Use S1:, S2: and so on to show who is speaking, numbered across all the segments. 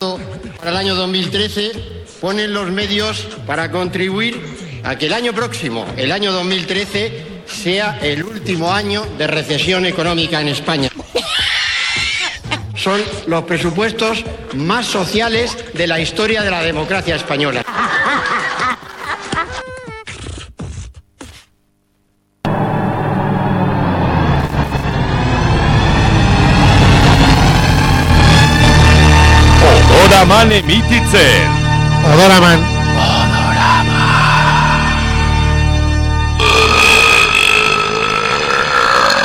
S1: Para el año 2013 ponen los medios para contribuir a que el año próximo, el año 2013, sea el último año de recesión económica en España. Son los presupuestos más sociales de la historia de la democracia española.
S2: Odoraman emititzen.
S3: Odoraman.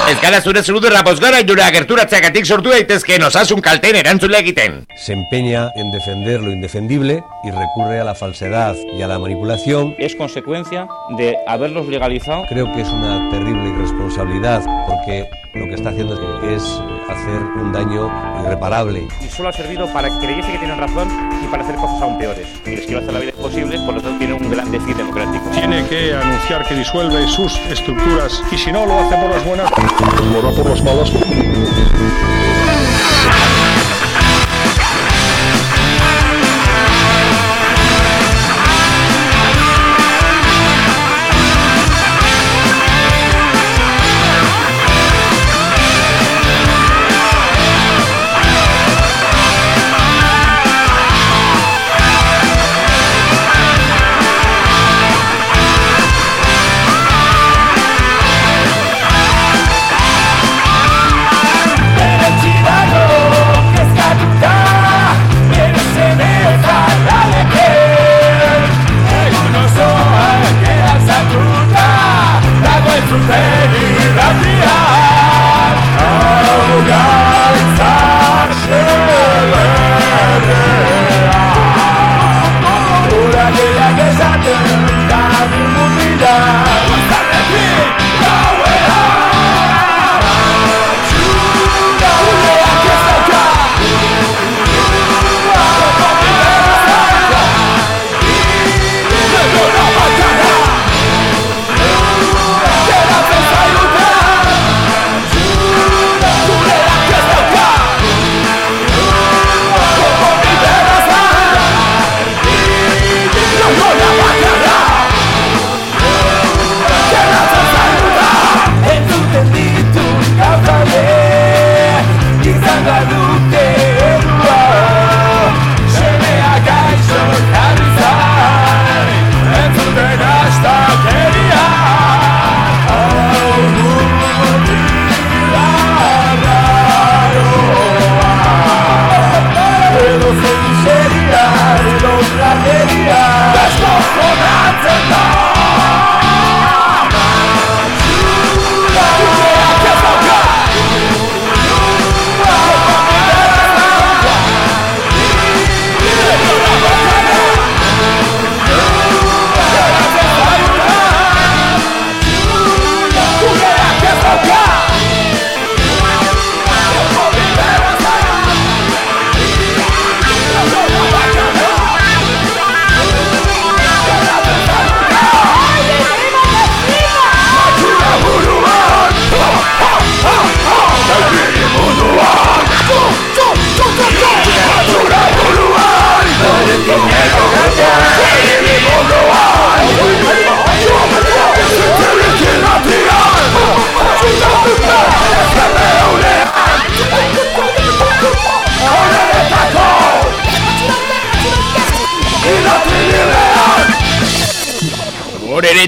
S2: Ez gara zure zurudurra pozgara inura gerturatzeagatik sortu daitezkeen osasun kalten erantzule egiten.
S4: se empeña en defender lo indefendible y recurre a la falsedad y a la manipulación.
S5: Es consecuencia de haberlos legalizado.
S4: Creo que es una terrible irresponsabilidad porque lo que está haciendo es hacer un daño irreparable.
S5: Y solo ha servido para que creyese que tienen razón y para hacer cosas aún peores. Y les quiero hacer la vida imposible, por lo tanto tiene un gran déficit democrático.
S6: Tiene que anunciar que disuelve sus estructuras y si no lo hace por las buenas, lo hará por las malas.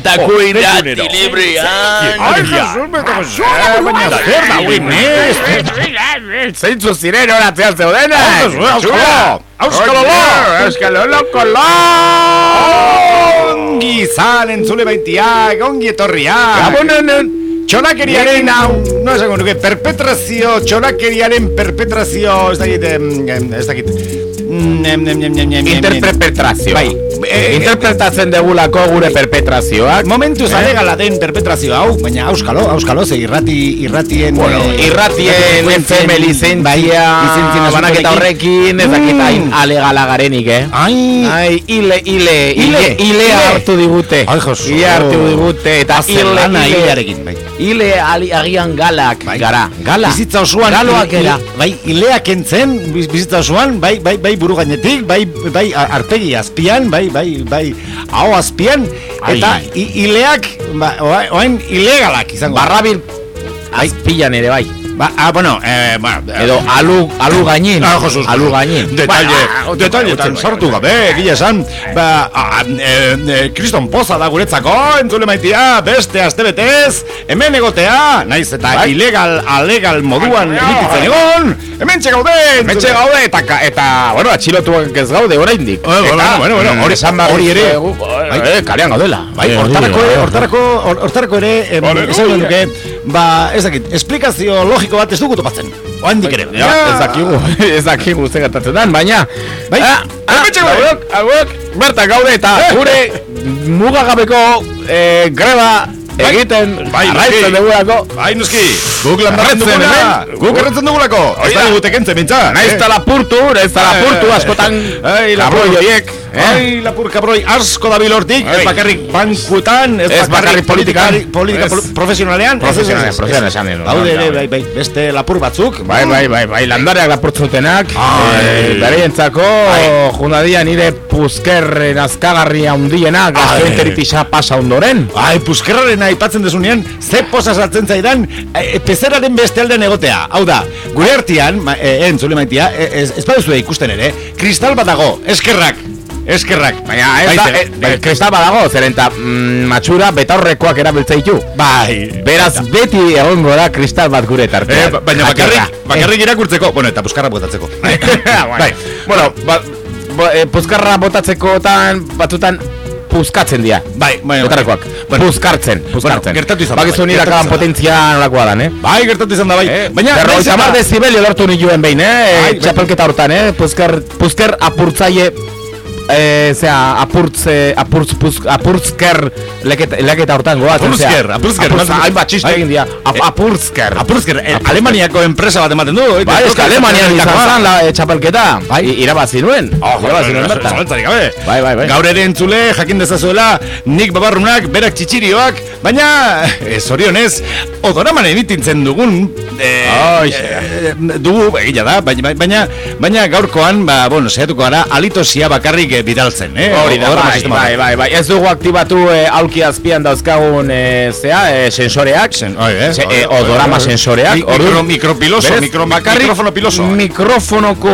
S2: Horeretako irati librean.
S3: Ai, Jesus, me tengo suena,
S2: Baina zer da, guin, ez? Zeintzu ziren horatzean zeudenak?
S3: Auskalo, auskalo, auskalo,
S2: Euskalo lokolo! Ongi izan entzule baitiak, ongi etorriak! Gabonen, txolakeriaren hau, no esango nuke, perpetrazio, txolakeriaren perpetrazio, ez dakit, ez dakit, Mm, em, em, em, em, em,
S7: Interpretazio.
S2: Bai, eh,
S7: Interpretatzen degulako gure perpetrazioak.
S2: Momentu zalegala den perpetrazio hau, baina auskalo, auskalo, ze irrati, irratien...
S7: Bueno,
S2: eh,
S7: irratien FM lizentzia,
S2: bai,
S7: banaketa horrekin, ez dakit hain
S2: Mm.
S7: alegala garenik, eh?
S2: Ai,
S7: Ai, ile, ile, ile,
S2: Ile,
S7: ile hartu digute.
S2: Ai, Josu.
S7: Ile hartu digute, eta ile,
S2: zelana
S7: ile.
S2: Bai.
S6: ile ali, agian galak gara. Gala.
S2: Bizitza osoan
S6: Galoak gara.
S2: bai ileak entzen biz- bizitza osoan bai bai bai buru gainetik bai bai arpegi azpian bai bai bai aho azpian
S6: Ai.
S2: eta i- ileak ba, oa- orain ilegalak izango
S6: Barrabil azpilan ere bai.
S2: Ba, ah, bueno, eh, bueno,
S6: Edo alu, alu gainin.
S2: Ah, Jesus.
S6: Alu gainin.
S2: Detalle,
S6: Bueno,
S2: detalletan
S6: utzi-
S2: sartu gabe, egia esan, ba, ah, eh, eh, kriston poza da guretzako, entzule maitia, beste astebetez, hemen egotea, naiz eta
S6: Bai.
S2: ilegal, alegal moduan emititzen egon, hemen txegaude,
S6: Metxe gaude eta, eta bueno, atxilotuak ez gaude oraindik.
S2: Eh, bueno,
S6: Eta,
S2: bueno, bueno,
S6: mm,
S2: hori-
S6: esan
S2: hori ere.
S6: eh, kalean gaudela.
S2: Bai,
S6: Eh,
S2: hortarako,
S6: eh,
S2: hortarako, hor- hortarako ere, esan nuke, ba, ez dakit, esplikazio logiko bat ez dugu topatzen. Oandik ere.
S6: Ja, ez dakigu, ez dakigu ze gertatzen den, baina
S2: Bai.
S6: ah, ah, hauek, hauek, bertan gaude eta
S2: Eh.
S6: gure mugagabeko eh, greba egiten
S2: Bai,
S6: arraitzen
S2: noski.
S6: dugulako
S2: Bai, noski, guk lan
S6: Erretzen
S2: dugula,
S6: hemen.
S2: guk erretzen dugulako, ez
S6: da.
S2: gute kentzen mintza.
S6: Naiz eta lapurtu, naiz eta lapurtu askotan
S2: Ai, lapur
S6: kabroi horiek eh?
S2: Ai, lapur kabroi asko da bilortik, ez bakarrik bankutan, ez,
S6: Ez bakarrik politikan.
S2: politika
S6: Ez.
S2: pro- profesionalean.
S6: Profesionalean,
S2: Ez, ez, ez,
S6: profesionalean
S2: ez. Daude ere,
S6: Bai,
S2: bai, bai, beste lapur batzuk.
S6: Bai, bai, bai, bai, landareak lapurtzutenak eh, Bereientzako Jundadia nire puzkerren azkagarria hundienak Gastroenteritisa pasa ondoren
S2: Ai, puskerraren aipatzen desunean, ze posa sartzen zaidan, e, pezeraren beste aldean egotea. Hau da, gure artean, ma, e, entzule maitia, ez, ez baduzue ikusten ere, kristal bat dago, eskerrak, eskerrak.
S6: Baina ez da,
S2: Bai,
S6: eh,
S2: bai,
S6: eh, kristal badago, zeren eta mm, matxura betaurrekoak erabiltza ditu
S2: bai,
S6: Beraz, beti egongo da kristal bat gure
S2: Eh,
S6: tartean
S2: ba- baina bakarrik, bakarrik irakurtzeko, bueno, eta puskarra botatzeko.
S6: bai. Bueno, ba, ba, eh, puzkarra botatzekotan batzutan puzkatzen dira
S2: Bai, bai,
S6: Betarrekoak,
S2: Bueno.
S6: puzkartzen, puzkartzen
S2: gertatu izan da,
S6: Bakizu
S2: bai,
S6: nire akaban potentzia nolakoa dan, eh?
S2: Bai, gertatu izan da bai.
S6: Eh,
S2: Baina, eta-
S6: hamar dezibelio lortu nituen behin, eh?
S2: Bai, bai,
S6: Txapelketa hortan, eh? Puzker, puzker apurtzaile Eh, zera, apurtz, eh, apurtz, puz, apurtzker leketa, leketa hortan zera.
S2: Apurtzker, apurtzker,
S6: hainbat txiste
S2: Bai.
S6: egin dira,
S2: Eh,
S6: apurtzker.
S2: Apurtzker, eh,
S6: Apurtzker.
S2: Alemaniako enpresa bat ematen du.
S6: Bai, que Alemanian izan zan la txapelketa.
S2: Bai.
S6: Irabazi nuen. Irabazi nuen bertan.
S2: Gabe.
S6: Bai, bai, bai.
S2: Gaur ere entzule, jakin dezazuela, nik babarrunak, berak txitxirioak, baina, zorionez, odoraman emitintzen dugun,
S6: Ai,
S2: dugu, egia da, baina, baina, gaurkoan, ba, bueno, saiatuko gara, alitosia bakarrik bidaltzen, eh?
S6: Hori da, bai, bai, bai, bai. Ez dugu aktibatu eh, aulki azpian dauzkagun eh, zea, eh, sensoreak.
S2: Sen- oi, eh,
S6: Se-
S2: oi, oi,
S6: odorama
S2: oi.
S6: sensoreak.
S2: Mi- micropiloso,
S6: berez,
S2: micro-
S6: bakarrik
S2: mikrofono piloso.
S6: Mikrofonoko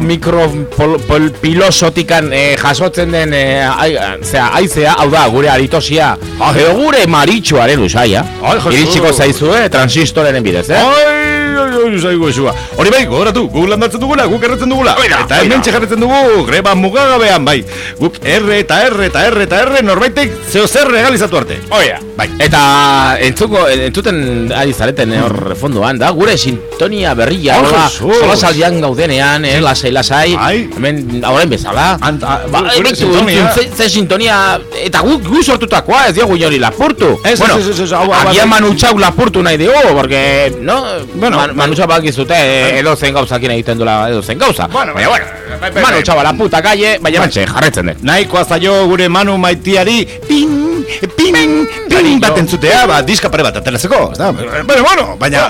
S6: mikropilosotikan eh, jasotzen den ai, zea, aizea, hau da, gure aritosia. Edo gure maritxoaren usaia.
S2: Ai, Jesus.
S6: Iritsiko zaizu, eh, transistoreren bidez, eh?
S2: Ai, ai, zaigu esua. Hori bai, gogoratu, guk landatzen dugula, guk erretzen dugula.
S6: Oida,
S2: eta hemen jarretzen dugu, greba mugagabean, bai. Guk R eta R eta R eta R norbaitek zeo zer regalizatu arte.
S6: Oia, bai. Eta entzuko, entzuten ari zareten eh, hor fondoan, da gure sintonia berria,
S2: Oh,
S6: hola,
S2: Jesus.
S6: sola saldian gaudenean, eh, lasai, lasai,
S2: Bai.
S6: hemen, orain bezala.
S2: Ant- a-
S6: Ba,
S2: gure sintonia.
S6: ze, sintonia, eta gu, gu sortutakoa, ez diogu inori lapurtu.
S2: Ez,
S6: bueno,
S2: ez, ez, ez, hau,
S6: agian
S2: hau,
S6: Manu Txau lapurtu nahi dugu, porque, no,
S2: Bueno,
S6: Man, Manu Txau bakizute, eh, edo zen gauzakin egiten duela, edo zen gauza.
S2: Bueno,
S6: baina, bueno,
S2: bai, bai,
S6: Manu
S2: bai.
S6: Txau la puta calle, baina bantxe, jarretzen den.
S2: Nahikoa zaio gure manu maitiari pin, pin, pin bat entzutea, ba, diska pare bat ateratzeko. Bueno, bueno, baina...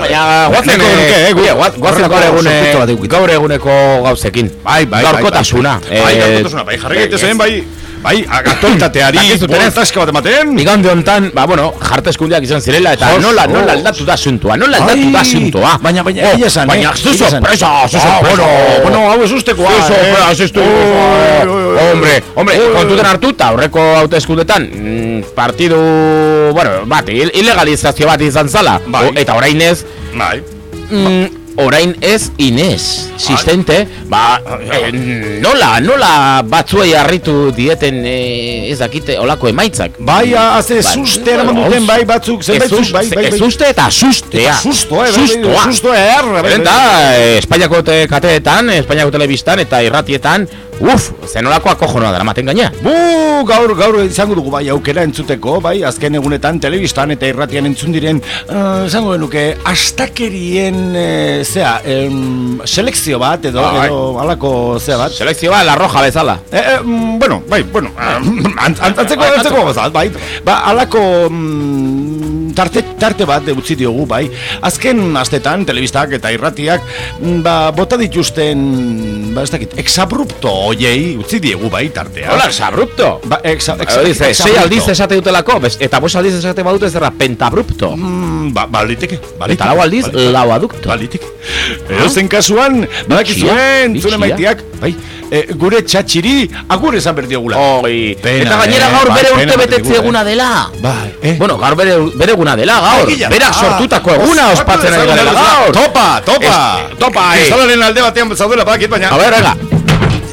S6: Guazen,
S2: eh,
S6: eh, gaur eguneko gauzekin.
S2: Bai, bai, bai,
S6: Gaurkotasuna.
S2: Bai, bai,
S6: Eh,
S2: gaurkotasuna, bai, jarri gaitezen, bai, bai, aktualitateari,
S6: ez?
S2: boltaska bat ematen.
S6: Igande hontan, ba, bueno, eskundiak izan zirela, eta
S2: Jos,
S6: nola, nola aldatu da asuntua, nola aldatu da asuntua.
S2: baina- baina,
S6: Oh,
S2: egia
S6: baina,
S2: eh,
S6: zu
S2: egia esan.
S6: sorpresa, zu
S2: Ah,
S6: sorpresa.
S2: bueno, bueno, hau ez ustekoa,
S6: Zu sorpresa, ez
S2: oi, oi.
S6: Hombre, hombre,
S2: oi,
S6: kontuten hartuta, aurreko hauteskundetan, mm, partidu, bueno, bat, il- ilegalizazio bat izan zala,
S2: Bai.
S6: Eta orain ez,
S2: Bai.
S6: mm, orain ez Inez, sistente, ba, eh, nola, nola batzuei harritu dieten, eh, ez dakite, olako emaitzak.
S2: Bai, haze
S6: Ba,
S2: suste eraman duten, bai, batzuk, zenbait
S6: Ez
S2: zuk, bai, bai, bai.
S6: Ez uste eta sustea. Sustoa.
S2: susto, eh, erra,
S6: Eta Espainiako te- kateetan, Espainiako telebistan eta irratietan, uf, zenolako akojonoa dara maten gaina.
S2: Bu, gaur, gaur izango dugu bai aukera entzuteko, bai, azken egunetan telebistan eta irratian entzun diren, uh, izango genuke, astakerien, eh, zea, em, selekzio bat, edo,
S6: Bai.
S2: edo, alako, zea bat.
S6: Selekzioa la roja bezala.
S2: Eh, eh, mm, bueno, bai, bueno, ah, ant, antzeko, antzeko gozat, bai, ba, alako mm, tarte, tarte bat utzi diogu, bai. Azken astetan, telebistak eta irratiak, mm, ba, bota dituzten, ba, ez dakit, exabrupto oiei utzi diegu, bai, tartea.
S6: Hola, exabrupto.
S2: Ba, exa, exa,
S6: Dice, sei
S2: exabrupto.
S6: aldiz esate dutelako, bes- eta bos aldiz esate badute zerra pentabrupto.
S2: Mm, ba, baliteke, baliteke.
S6: Eta lau aldiz,
S2: baliteke.
S6: lau adukto.
S2: Baliteke. Edozen kasuan, badakizuen, zure maiteak, bai, e, gure txatxiri, agur esan berdiogula.
S6: Oi,
S2: Pena,
S6: eta gainera
S2: eh,
S6: gaur
S2: bai,
S6: bere
S2: pena
S6: urte betetze
S2: digu, eh.
S6: eguna dela.
S2: Bai, eh?
S6: Bueno, gaur bere, bere eguna dela gaur. Berak sortutako eguna
S2: Ah,
S6: ospatzen ari garela gaur.
S2: Topa, topa.
S6: Ez- topa, eh.
S2: Kristalaren alde batean zaudela bakit, baina...
S6: A ver, ega.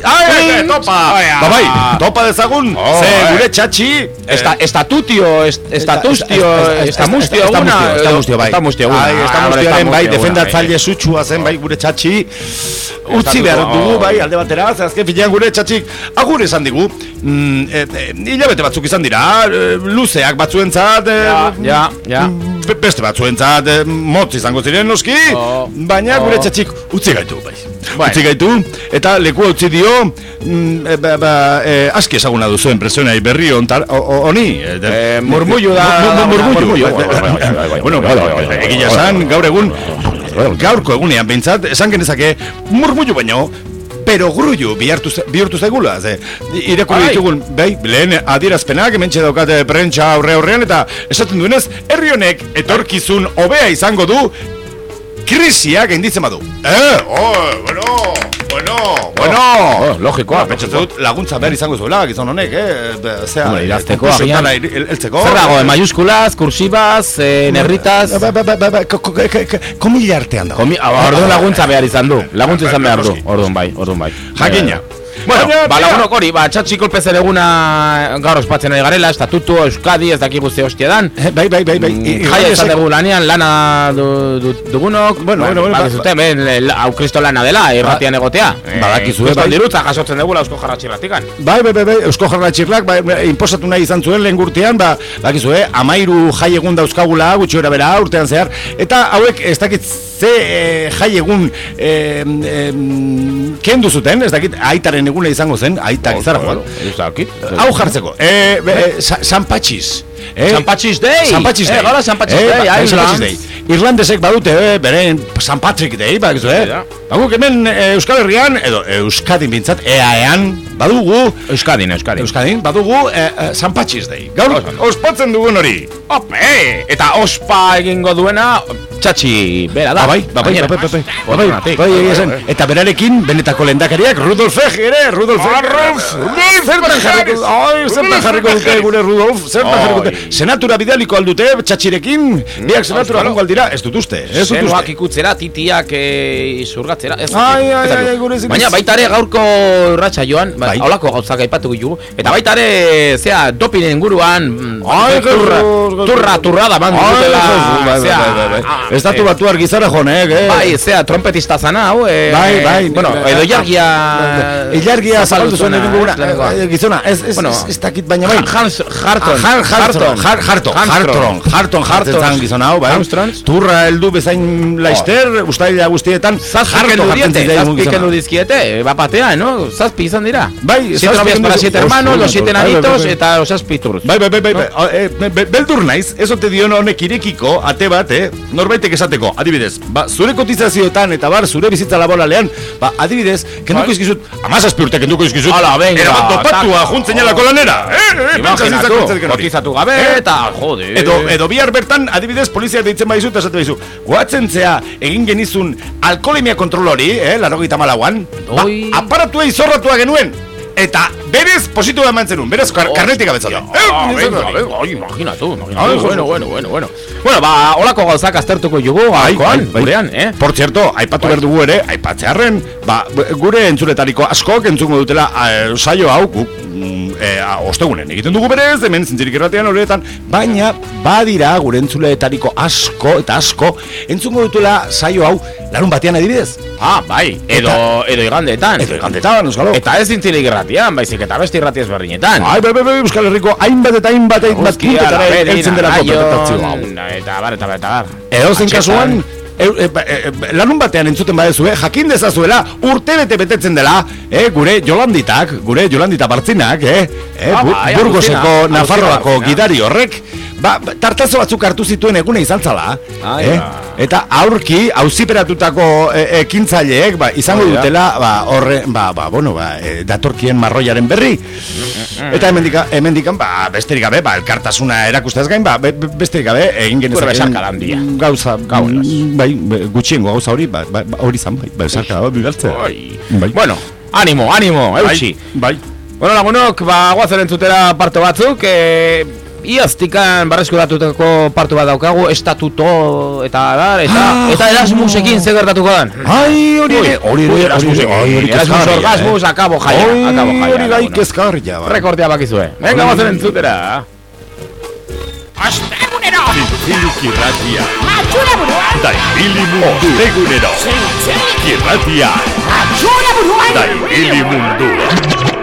S2: Ai, ai, topa. Ba, bai, topa dezagun.
S6: Oh,
S2: Ze,
S6: eh.
S2: gure txatxi...
S6: Esta, estatutio, est, estatustio,
S2: Esta- esta-
S6: estamustio
S2: esta-
S6: eguna.
S2: estamustio, bai.
S6: Estamustio eguna.
S2: Ai,
S6: Ah,
S2: estamustioaren, bai, defendatzaile sutsua zen, bai, gure txatxi. Utzi behar dugu, bai, alde batera, ze azken finean gure txatxik agur esan digu. Mm, e, e, hilabete batzuk izan dira, luzeak batzuentzat,
S6: Ja, ja, ja.
S2: be- beste batzuentzat motz izango ziren noski,
S6: Oh.
S2: baina gure
S6: Oh.
S2: txatxik utzi gaitu, bai.
S6: Bai.
S2: Gaitu, eta leku utzi dio, mm, e, ba, ba, e, aski esaguna duzu enpresionai berri honi. e,
S6: Eh, murmullo da-
S2: Mu- mu- murmullo.
S6: murmullo.
S2: Bai. Bueno, egia esan, gaur egun, gaurko egunean behintzat, esan genezake, murmullo baino, pero grullu bihurtu, bihurtu zaigula, ze, irakurri ditugun, bai, lehen adierazpenak, hementxe daukate prentsa aurre aurrean, eta esaten duenez, herri honek etorkizun hobea izango du, krisiak gainditzen badu. Eh, oh, bueno, bueno, bueno.
S6: Oh, logikoa.
S2: Ba, pentsatzen dut laguntza behar izango zuela, gizon honek, eh? Zea,
S6: Hombre,
S2: konkursioetara
S6: agian.
S2: heltzeko.
S6: Zer dago, en mayúsculas, kursibaz, eh.
S2: Ba, ba, ba, ba, ba, ko- komila artean dago.
S6: Komi, ah, orduan laguntza behar izan du. Laguntza izan behar du. Orduan bai, orduan bai.
S2: Jakina.
S6: Bueno, ba,
S2: tira.
S6: lagunok hori, ba, txatxi kolpezen eguna gaur ospatzen ari garela, estatutu, euskadi, ez daki guzti hostia dan.
S2: Eh, Bai, bai, bai, bai.
S6: Mm, Jaia izan
S2: irratiak-
S6: dugu lanean, lana du, du, dugunok.
S2: Bueno, bueno, bueno,
S6: ba,
S2: ba-
S6: ben, el- hau kristo lana dela, irratian egotea.
S2: badakizue,
S6: Eh,
S2: bai.
S6: dirutza jasotzen dugula eusko jarratxirratikan.
S2: Bai, bai, bai, bai, Eusko Jarra Txirlak, bai, bai, inposatu nahi izan zuen lehen gurtean, ba, bakizu, eh, amairu jai egun dauzkagula, gutxi bera bera, urtean zehar, eta hauek, ez dakit, ze eh, jai egun eh, eh, kendu zuten, ez dakit, aitaren eguna izango zen, aitak joan.
S6: Ez dakit.
S2: Hau jartzeko, eh, be, Sa- San Patxis. Eh?
S6: San Patxis Day!
S2: San Patxis Day.
S6: Eh, gara San Patxis
S2: Eh,
S6: Day,
S2: ba-
S6: lan.
S2: Day. Irlandesek badute, eh, beren San Patrick Day, bakizu, eh?
S6: Ja.
S2: Ba, guk hemen eh, Euskal Herrian, edo Euskadin bintzat, EAEan, badugu,
S6: Euskadin, Euskadin.
S2: Euskadin, badugu eh, eh, San Patxis Day. Gaur, ospatzen dugun hori.
S6: Ope! Eta ospa egingo duena, txatxi, bera da.
S2: Ba, bai, ba, bai, ba, bai, bai, bai, bai,
S6: Ordunatik.
S2: bai, egia esan. Eta berarekin, benetako lendakariak, Rudolf Egi ere, Rudolf Egi. Zertan jarriko, ai, zertan jarriko dute gure Rudolf, zertan jarriko dute. Senatura bidaliko aldute, txatxirekin, biak senatura jongo aldira, ez dut uste, ez dut uste.
S6: ikutzera, titiak e, zurgatzera. Ez,
S2: Ai, ai,
S6: ez dakit.
S2: ai, ai, gure ziniz.
S6: Baina baita ere gaurko irratxa joan, ba,
S2: Bai.
S6: holako gauzak aipatu ditugu. Eta baita ere, zea, dopinen inguruan, mm,
S2: Ai,
S6: turra,
S2: Jesus,
S6: turra, turrada ban
S2: Ai,
S6: dutela,
S2: bai, bai, bai, bai. Estatu
S6: eh,
S2: batu argizara jonek, eh?
S6: Bai, zea, trompetista zana, hau, eh,
S2: Bai, bai.
S6: Bueno,
S2: bai,
S6: edo
S2: bai,
S6: jargia...
S2: bai, Ilargia zapaldu zuen egin guguna. Eh, Gizona, ez, ez, ez, dakit baina bai.
S6: Hans, Harton,
S2: Har- Harton, Har- Harton, Harton, Harton zan gizon hau, bai. Turra heldu bezain laister, ustaila guztietan, Harton jartzen zitzaigun
S6: zazpi
S2: gizona.
S6: kendu dizkiete, bat batean, no? Zazpi izan dira.
S2: Bai,
S6: siete novias para siete hermanos, los siete
S2: bai, bai, bai,
S6: nanitos eta los zazpi turros.
S2: Bai, bai, bai, bai. Eh, be- beldur naiz, ez ote dion honek irekiko, ate bat, eh? Norbaitek esateko, adibidez, ba, zure kotizazioetan eta bar, zure bizitza laboralean, ba, adibidez, kenduko izkizut, amazazpi urte kenduko izkizut,
S6: Hala, venga,
S2: erabat dopatua
S6: taco.
S2: juntzen lanera, eh? eh,
S6: Imaginatu, kotizatu gabe,
S2: Eh?
S6: Eta, jode.
S2: Edo, edo bihar bertan, adibidez, polizia deitzen baizu eta esate baizu. Goatzen zea, egin genizun alkoholemia kontrol hori, eh, larogeita malauan, ba, aparatua izorratua genuen. Eta berez positua eman zenun, berez kar karnetik abetzatu.
S6: Ah, imaginatu, imaginatu.
S2: Ai,
S6: bueno, bueno, bueno, bueno. Bueno, ba, holako gauzak aztertuko jugu, gaurkoan, gurean, eh?
S2: Por cierto, aipatu behar dugu ere, aipatzearren, ba, gure entzuletariko askok entzungo dutela saio hau, guk, mm, a- ostegunen egiten dugu berez, hemen zintzirik erratean horretan, baina badira gure entzuletariko asko eta asko entzungo dutela saio hau larun batean adibidez.
S6: Ah, bai, edo, edo igandeetan.
S2: Edo igandetan, euskalo.
S6: Eta ez zintzilik irratian, baizik eta beste irrati ezberdinetan.
S2: Bai, bai, bai, bai, Euskal Herriko hainbat eta hainbat hainbat puntetara
S6: la Bedi,
S2: heltzen delako
S6: Narayon,
S2: interpretazio hau.
S6: Eta bar, eta bar, eta bar.
S2: Edozein
S6: Atxetan.
S2: kasuan, e, e, e, lanun batean entzuten badezu, eh, jakin dezazuela, urte bete betetzen dela, eh, gure jolanditak, gure jolandita bartzinak, eh, eh,
S8: Ah,
S2: bu-
S8: bai,
S2: Burgoseko Nafarroako gidari horrek, ba, ba, tartazo batzuk hartu zituen egune izan zala,
S8: Ai,
S2: eh,
S8: ba.
S2: Eta aurki, auziperatutako e, ekintzaileek, ba, izango
S8: da.
S2: dutela, ba, horre, ba, ba, bueno, ba, e, datorkien marroiaren berri, Eta hemendika, hemendikan, ba, besterik gabe, ba, elkartasuna erakustez gain, ba, be- be- besterik gabe, egin genezakeen
S8: besarkada handia.
S2: Gauza,
S8: Gauaz.
S2: bai, be- gutxiengo gauza hori, ba, ba, ba, hori zan, bai, bigaltzea.
S8: Oi.
S2: Bai.
S8: Bueno, animo, animo, eutxi.
S2: Bai,
S8: Bueno, lagunok, ba, guazen entzutera parto batzuk, e, iaztikan barreskuratutako partu bat daukagu, estatuto, eta dar, eta,
S2: Ah,
S8: eta Erasmusekin zer gertatuko dan.
S2: Ai, hori ere, hori ere,
S8: Ui,
S2: hori ere,
S8: Erasmusekin,
S2: ai, hori
S8: Erasmus
S2: eh.
S8: akabo jaia, akabo jaia.
S2: hori gai kezkarria.
S8: Rekordia bakizue. Venga, guazen entzutera.
S6: Irratia. Da ibili mundu. Ostegunero. Irratia. Da ibili mundu.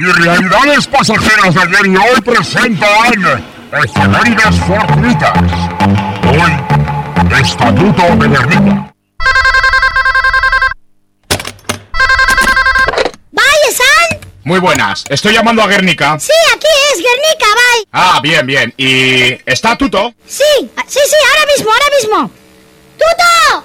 S9: Y realidades pasajeras de ayer y hoy presentan efemérides fortuitas. Hoy, Estatuto de Guernica.
S10: ¡Bai, esan!
S6: Muy buenas. Estoy llamando a Guernica.
S10: Sí, aquí es Guernica, bai.
S6: Ah, bien, bien. ¿Y estatuto?
S10: Sí, sí, sí, ahora mismo, ahora mismo. ¡Tuto!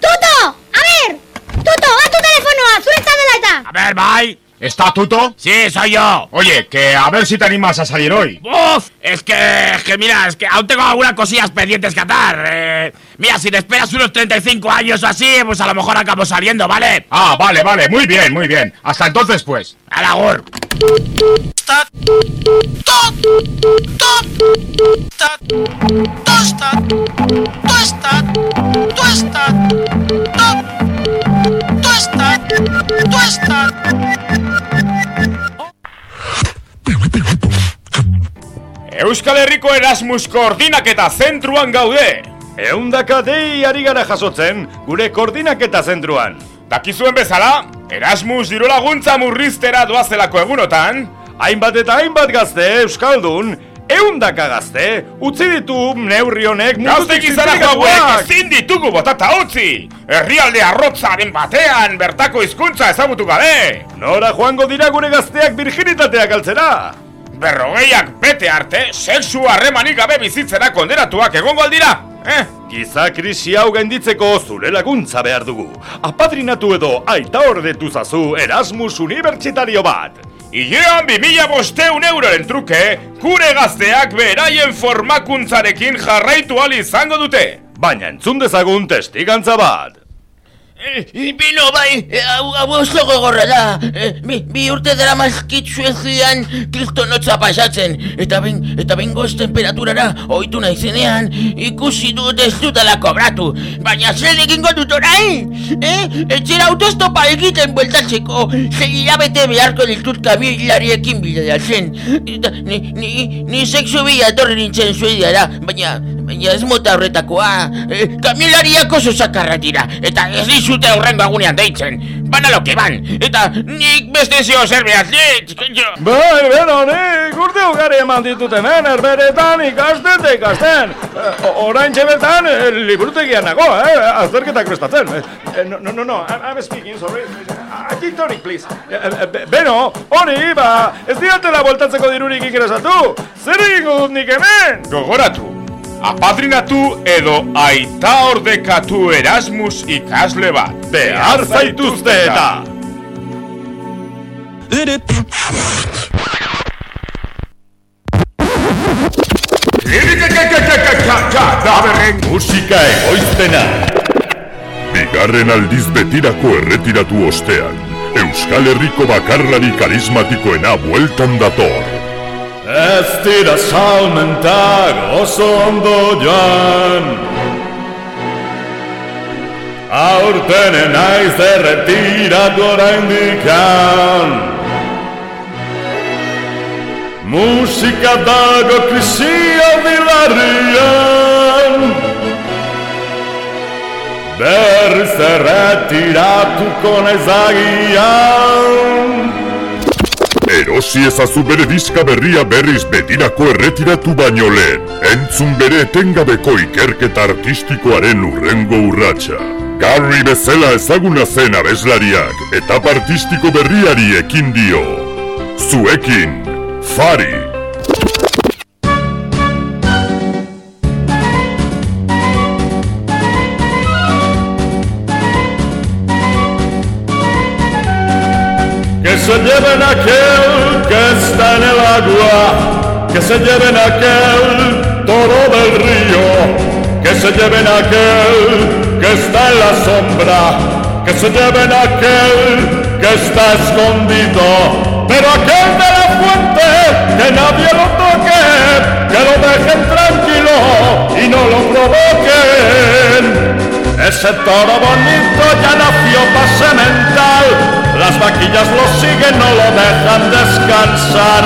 S10: ¡Tuto! A ver, Tuto, a tu teléfono, a zure dela eta.
S6: A ver, bye. ¿Estatuto?
S11: Sí, soy yo.
S6: Oye, que a ver si te animas a salir hoy.
S11: Uf, es que, es que mira, es que aún tengo algunas cosillas pendientes que atar. Eh, mira, si te esperas unos 35 años o así, pues a lo mejor acabo saliendo, ¿vale?
S6: Ah, vale, vale. Muy bien, muy bien. Hasta entonces, pues.
S11: Alagur.
S6: Euskal Herriko Erasmus koordinaketa zentruan gaude.
S2: Eundaka dei ari gara jasotzen, gure koordinaketa zentruan.
S6: Dakizuen bezala, Erasmus diru laguntza murriztera doazelako egunotan,
S2: Hainbat eta hainbat gazte, Euskaldun, eundaka gazte, utzi ditu neurri honek
S6: Gaztek izanako hauek ezin ditugu botata utzi! Herrialde arrotzaren batean bertako hizkuntza ezagutu gabe!
S2: Nora joango dira gure gazteak virginitateak altzera?
S6: Berrogeiak bete arte, sexu harremanik gabe bizitzera kondenatuak egongo aldira! Eh?
S2: Giza krisi hau gainditzeko zure laguntza behar dugu. Apadrinatu edo aita ordetu zazu Erasmus Unibertsitario bat.
S6: Ilean bi mila bosteun euroren truke, gure gazteak beraien formakuntzarekin jarraitu izango dute!
S2: Baina entzun dezagun testigantza bat.
S12: Bino bai, eh, hau hau oso gogorra da. Eh, Bi, bi urte dara mazkit Suezian kristonotza pasatzen. Eta ben, eta ben goz temperaturara oitu naizenean ikusi dut ez dutala kobratu. Baina zer egingo dut orain? Eh? Etxera autostopa egiten bueltatzeko. Sei hilabete beharko ditut kabilariekin bidaiatzen. Eta ni, ni, ni sexu bila etorri nintzen Suediara. Baina, baina ez mota horretakoa. Eh, kamilariak oso sakarra dira. Eta ez dizute horrengo agunean deitzen. Bana lo que van. Eta nik beste zio zer behaz
S2: Bai, bero, nik urte ugari eman ditut hemen, erberetan ikasten eta ikasten. Eh, Orain txebertan, eh, liburutegian nago, eh, azterketak prestatzen. Eh, No, no, no, no, I'm, I'm speaking, sorry. A gin tonic, please. Eh, eh, be- Beno, hori, ba, ez diatela bueltatzeko dirurik ingresatu. Zer egingo dut nik hemen?
S6: Gogoratu, apadrinatu edo aita ordekatu Erasmus ikasle bat.
S2: Behar zaituzte eta.
S6: Kadaberren
S9: Musika egoiztena. Bigarren aldiz betirako erretiratu ostean, Euskal Herriko bakarlari karismatikoena bueltan dator.
S2: Ez dira salmentak oso ondo joan. Aurtenen naiz erretiratu oraindikan Musika dago krisia bilarrian. Berriz erretiratuko naiz agian
S13: Erosi ezazu bere diska berria berriz betirako erretiratu baino lehen. Entzun bere etengabeko ikerketa artistikoaren urrengo urratsa. Garri bezala ezaguna zen abeslariak eta artistiko berriari ekin dio. Zuekin, Fari.
S2: Se lleven aquel que está en el agua, que se lleven aquel toro del río, que se lleven aquel que está en la sombra, que se lleven aquel que está escondido, pero aquel de la fuente, que nadie lo toque, que lo dejen tranquilo y no lo provoquen. Ese toro bonito ya nació para semental, las vaquillas lo siguen, no lo dejan descansar.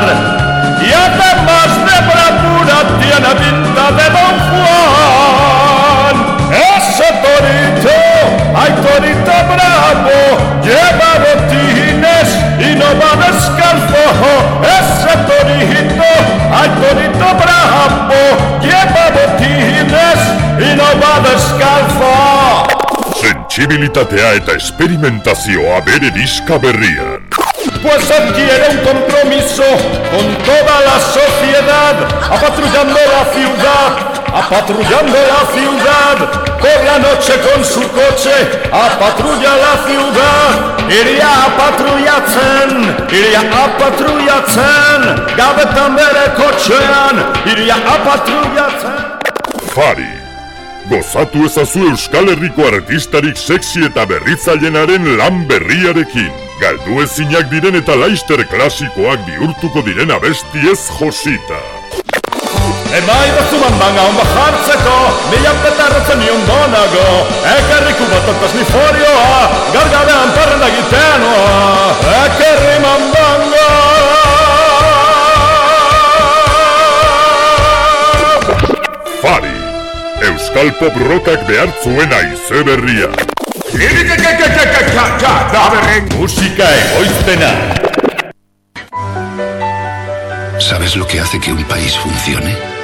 S2: Y además de bravura tiene pinta de Don Juan. Ese torito, ay torito bravo, lleva botines y no va descalzo. Ese torito, ay torito bravo, lleva botines y no va descalzo.
S13: Sentsibilitatea eta esperimentazioa bere diska berrian.
S2: Pues adquiere un compromiso con toda la sociedad, apatrullando la ciudad, apatrullando la ciudad, por la noche con su coche, apatrulla la ciudad, iría apatrullatzen, iría apatrullatzen, gabetan bere kotxean, iría apatrullatzen.
S13: Fari. Gozatu ezazu Euskal Herriko artistarik sexy eta berritzailenaren lan berriarekin. Galdu ezinak diren eta laister klasikoak bihurtuko diren abesti ez josita.
S2: Emai bazu manbanga hon bajartzeko, mila petarrotzen nion donago, ekerriku bat okaz ni forioa, gargabean parrenda giteanoa, ekerri manbanga.
S13: Fari. Euskal Pop Rockak behar zuen aize berria.
S2: Musika egoiztena.
S14: ¿Sabes lo que hace que un país funcione?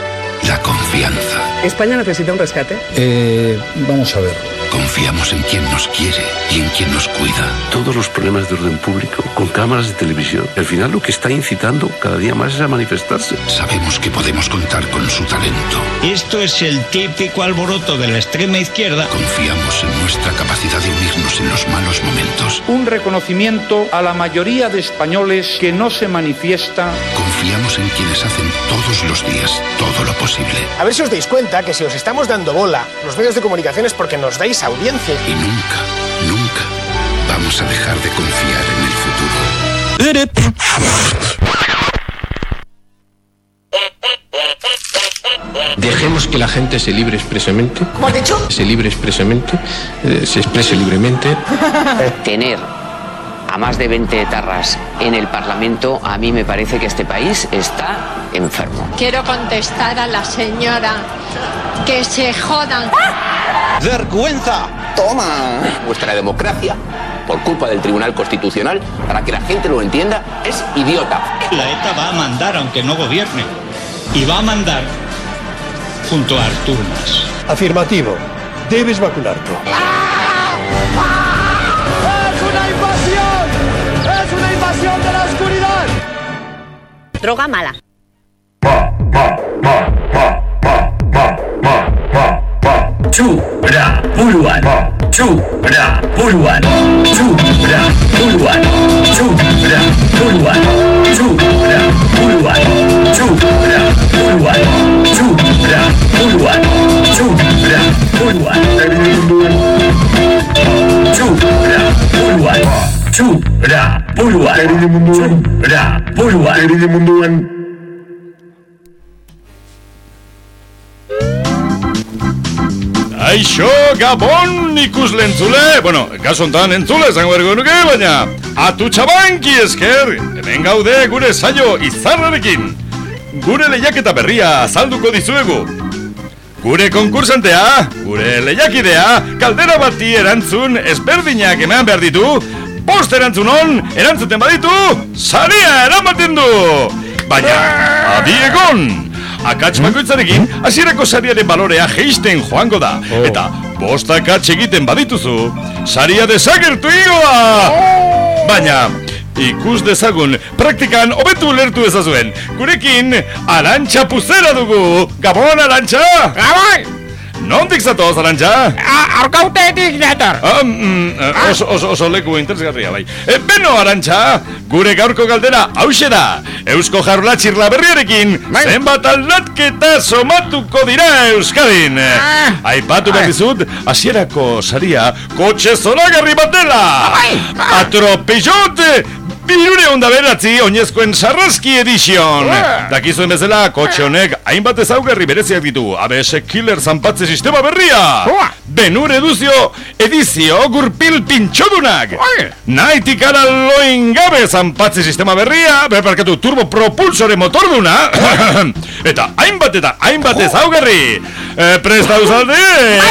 S14: La confianza.
S15: ¿España necesita un rescate?
S14: Eh, vamos a ver. Confiamos en quien nos quiere y en quien nos cuida.
S16: Todos los problemas de orden público con cámaras de televisión. Al final lo que está incitando cada día más es a manifestarse.
S14: Sabemos que podemos contar con su talento.
S17: Esto es el típico alboroto de la extrema izquierda.
S14: Confiamos en nuestra capacidad de unirnos en los malos momentos.
S18: Un reconocimiento a la mayoría de españoles que no se manifiesta.
S14: Confiamos en quienes hacen todos los días todo lo posible.
S19: A ver si os dais cuenta que si os estamos dando bola, los medios de comunicación es porque nos dais audiencia.
S14: Y nunca, nunca vamos a dejar de confiar en el futuro.
S20: Dejemos que la gente se libre expresamente.
S19: ¿Cómo has dicho?
S20: Se libre expresamente, eh, se exprese libremente.
S21: Tener a más de 20 etarras en el Parlamento, a mí me parece que este país está enfermo.
S22: Quiero contestar a la señora que se jodan.
S23: ¡Vergüenza!
S24: Toma. Vuestra democracia, por culpa del Tribunal Constitucional, para que la gente lo entienda, es idiota.
S17: La ETA va a mandar aunque no gobierne. Y va a mandar junto a Artur Mas.
S25: Afirmativo. Debes vacunarte.
S26: ¡Es una invasión! ¡Es una invasión de la oscuridad!
S27: Droga mala.
S28: 妈妈妈妈妈妈妈妈妈就这样不是玩吗就这样不是玩
S25: 就这不是玩就这不是玩就这不是玩就这不是玩就这不是玩不是不不不不不不不
S29: Aixo, Gabon ikusle entzule! Bueno, kaso hontan entzule zango ergo nuke, baina atutxa banki esker, hemen gaude gure saio izarrarekin. Gure lehiaketa berria azalduko dizuegu. Gure konkursantea, gure lehiakidea, kaldera bati erantzun ezberdinak eman behar ditu,
S2: Post erantzun on, erantzuten baditu, saria eramaten du! Baina, adiegon! Akats bakoitzarekin, hasierako sariaren balorea geisten joango da. Eta, bost akats egiten badituzu, saria desagertu igo da! Baina, ikus dezagun, praktikan hobetu lertu ezazuen. Gurekin, arantxa puzera dugu! Gabon, arantxa!
S6: Gabon!
S2: Nondik zatoz, arantxa?
S6: Arkauteetik nator.
S2: Ah, mm, eh, oso, oso, oso leku interesgarria bai. E, beno, arantxa, gure gaurko galdera hause da. Eusko jarlatxirla berriarekin, zenbat aldatketa somatuko dira Euskadin. Aipatu behar dizut, hasierako saria, kotxe zoragarri bat dela. Atropellot, Birure onda beratzi, oinezkoen sarraski edition Dakizuen bezala, kotxe honek hainbat ezaugarri bereziak ditu. ABS Killer zanpatze sistema berria. Benur eduzio, edizio gurpil pintxodunak. Naitik ara loin gabe zanpatze sistema berria. Beparkatu turbo propulsore motorduna. Eta hainbat eta hainbat ezaugarri. Eh, Presta uzalde,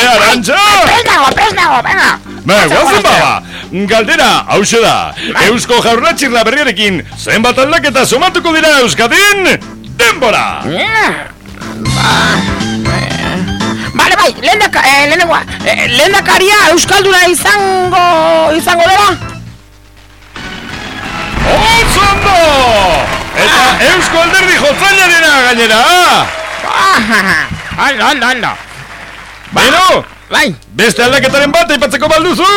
S2: arantxa!
S6: Presnago, presnago, venga.
S2: Ba, guazen baba, galdera, hause da, Eusko jaurlatxirla berriarekin, zenbat aldaketa somatuko dira Euskadin, denbora!
S6: Vale, bai, lehendaka, eh, lehenengoa, eh, lehendakaria Euskalduna izango, izango dela?
S2: Osondo! Eta Eusko alderdi jotzailarena gainera!
S6: Aldo, aldo, aldo.
S2: Beno,
S6: bai.
S2: beste aldaketaren bat aipatzeko balduzu?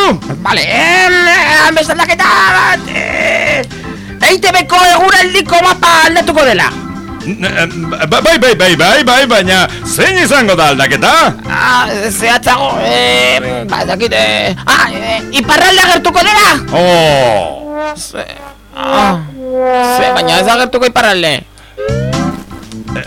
S6: Vale, em, beste aldaketa bat, eh, EITB-ko eguraldiko mapa aldatuko dela.
S2: Ba- Bai, bai, bai, bai, bai, baina zein izango da aldaketa?
S6: Ah, zehatzago, eh, ba, ez dakit, eh, ah, eh, iparralde agertuko dela?
S2: Oh!
S6: Ze, ah, ze, baina ez agertuko iparralde.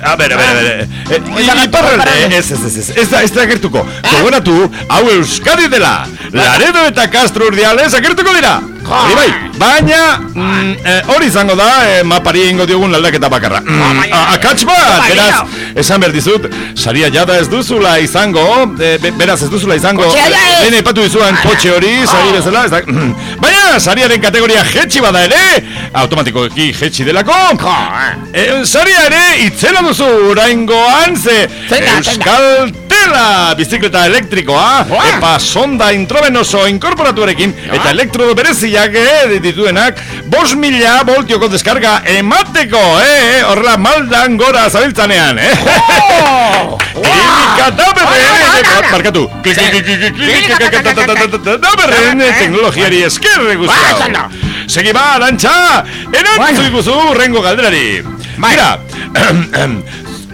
S2: A ber, a ber, a ber. Eh,
S6: agertuko
S2: Iparralde, ez, ez, ez, ez, ez da, ez da agertuko. Gogoratu, hau Euskadi dela. Laredo eta Castro urdiales agertuko dira. Hori bai, baina mm, eh, hori izango da eh, mapari egingo diogun aldaketa bakarra. Mm, Akats bat, beraz, esan behar dizut, saria jada ez duzula izango, eh, be- beraz ez duzula izango, lehen aipatu dizuan kotxe hori, sari bezala, ez da, baina sariaren kategoria jetxi bada ere, automatikoki jetxi delako, eh, saria ere itzela duzu oraingoan ze Euskal Tela bizikleta elektrikoa epa sonda introvenoso inkorporatuarekin eta elektrodo bereziak eh, dituenak bos mila voltioko deskarga emateko eh, eh, horrela maldan gora zabiltzanean eh. Klinika daberren Markatu Klinika daberren teknologiari esker guztia Segi ba, arantxa Erantzu iguzu rengo galderari Mira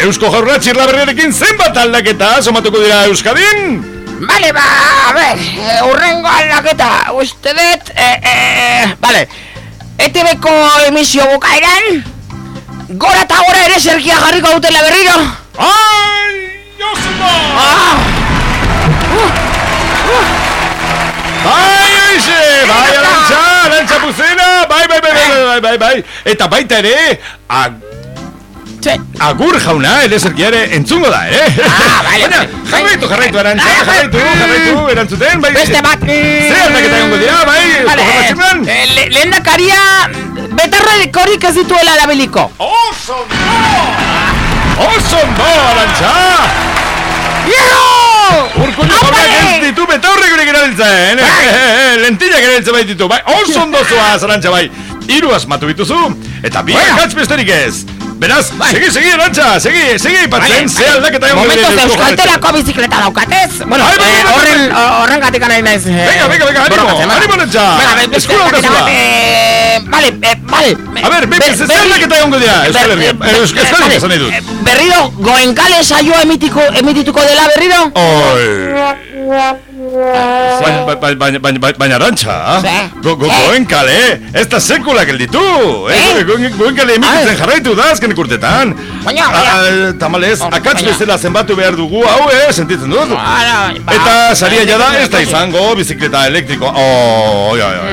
S2: Eusko jaurratxirla berriarekin zenbat aldaketa somatuko dira Euskadin?
S6: Vale, ba, a ver, eh, urrengo aldaketa, uste dut, eh, eh, vale, ETB-ko emisio bukaeran, gora eta gora ere zerkia jarriko dutela berriro.
S2: Ai, Joseba!
S6: Ah!
S2: Bai, oixe, bai, arantxa, arantxa puzena, bai, bai, bai, bai, bai, bai, bai, eta baita ere, ag... Agur jauna, ere zerkiare entzungo da, eh? Ah,
S6: vale,
S2: Baina, jarraitu, jarraitu, arantxa, jarraitu, jarraitu, erantzuten, bai.
S6: Beste bat.
S2: Zer aldaketa egongo dira, bai,
S6: Vale,
S2: Eusko
S6: eh, le- lehendakaria betarrekorik ez dituela erabiliko.
S2: Oso Oso ondo, arantxa! Urkullu jaunak ez ditu betaurrekorik erabiltzen, eh? Eh, eh, Lentillak erabiltzen baititu, bai, oso ondo zoaz, arantxa, bai. Hiru asmatu bituzu, eta bi akats besterik ez. Beraz, segi, segi, arantxa, segi, segi aipatzen, ze aldaketa egongo dira
S6: Momentuz
S2: Eusko
S6: euskaltelako bizikleta daukatez. Bueno,
S2: Bai, bai,
S6: eh,
S2: bai,
S6: horren,
S2: bai.
S6: horren gatik nahi naiz. eh,
S2: Venga, venga, venga, ánimo,
S6: borrokatzen, va.
S2: ánimo, Arantxa.
S6: Venga, beste
S2: Eskura
S6: aldaketa
S2: daukazula.
S6: bat, eh, Vale, eh, vale.
S2: A ber, bebe, ze aldaketa egongo dira, Euskal Herria, eh, Euskal Herria esan nahi dut.
S6: Berriro, goenkale saioa emitiko, emitituko dela berriro?
S2: Oi. Baina, baina, baina, baina, baina, arantxa, go, go, goenkale, ez da sekula gelditu, eh? Goen- Goenkale emititzen jarraitu da azken urtetan.
S6: Baina,
S2: Tamalez, akats bezala zenbatu behar dugu, hau, eh, sentitzen dut. Eta saria jada ez da izango, bizikleta elektriko, oi, oi, oi.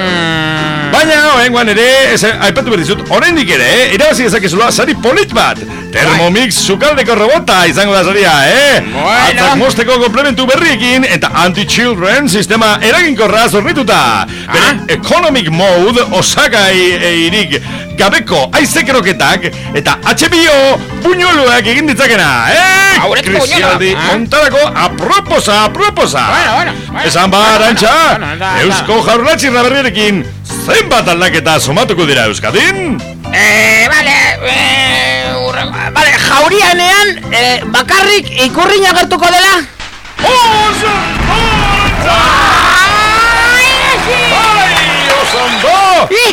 S2: Baina, oengoan ere, ez, aipatu behar dizut, oraindik ere, eh? irabazi dezakezula sari polit bat. Thermomix sukaldeko robota izango da saria, eh?
S6: Bueno.
S2: Atzak mosteko komplementu berriekin eta anti-children sistema eraginkorra zorrituta. Bere economic mode osagai e, irik gabeko aizekeroketak eta HBO puñoluak egin ditzakena, eh? Krisialdi
S6: puñola, ah.
S2: montarako aproposa, aproposa.
S6: Bueno, bueno, bueno.
S2: Esan ba, arantxa,
S6: Bueno, da.
S2: Eusko Jaurlatxirra berrierekin zenbat aldaketa somatuko dira Euskadin?
S6: Eh, vale, eh, vale, jaurianean, eh, bakarrik ikurriña gertuko dela?
S2: Ondo!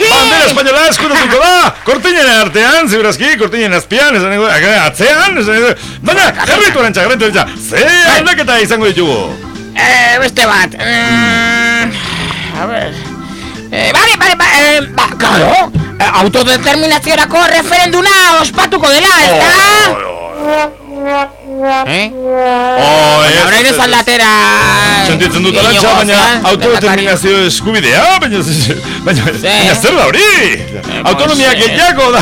S2: Bandera espainola eskuratuko da! Kortinen artean, ziburazki, kortinen azpian, esan ego, atzean, esan ego, baina, garritu arantxa, garritu arantxa, ze aldaketa izango ditugu?
S6: Eh, beste bat, mm, a ver, Eh, e, bale, bale, bale, ba, karo, eh, e, eh, autodeterminaziorako referenduna ospatuko dela, eta... Oh, oh, oh, Eh?
S2: Oh, ez,
S6: Orain ez aldatera...
S2: Sentitzen dut arantxa, baina autodeterminazio eskubidea, baina, baina, baina zer da hori? Autonomia gehiago da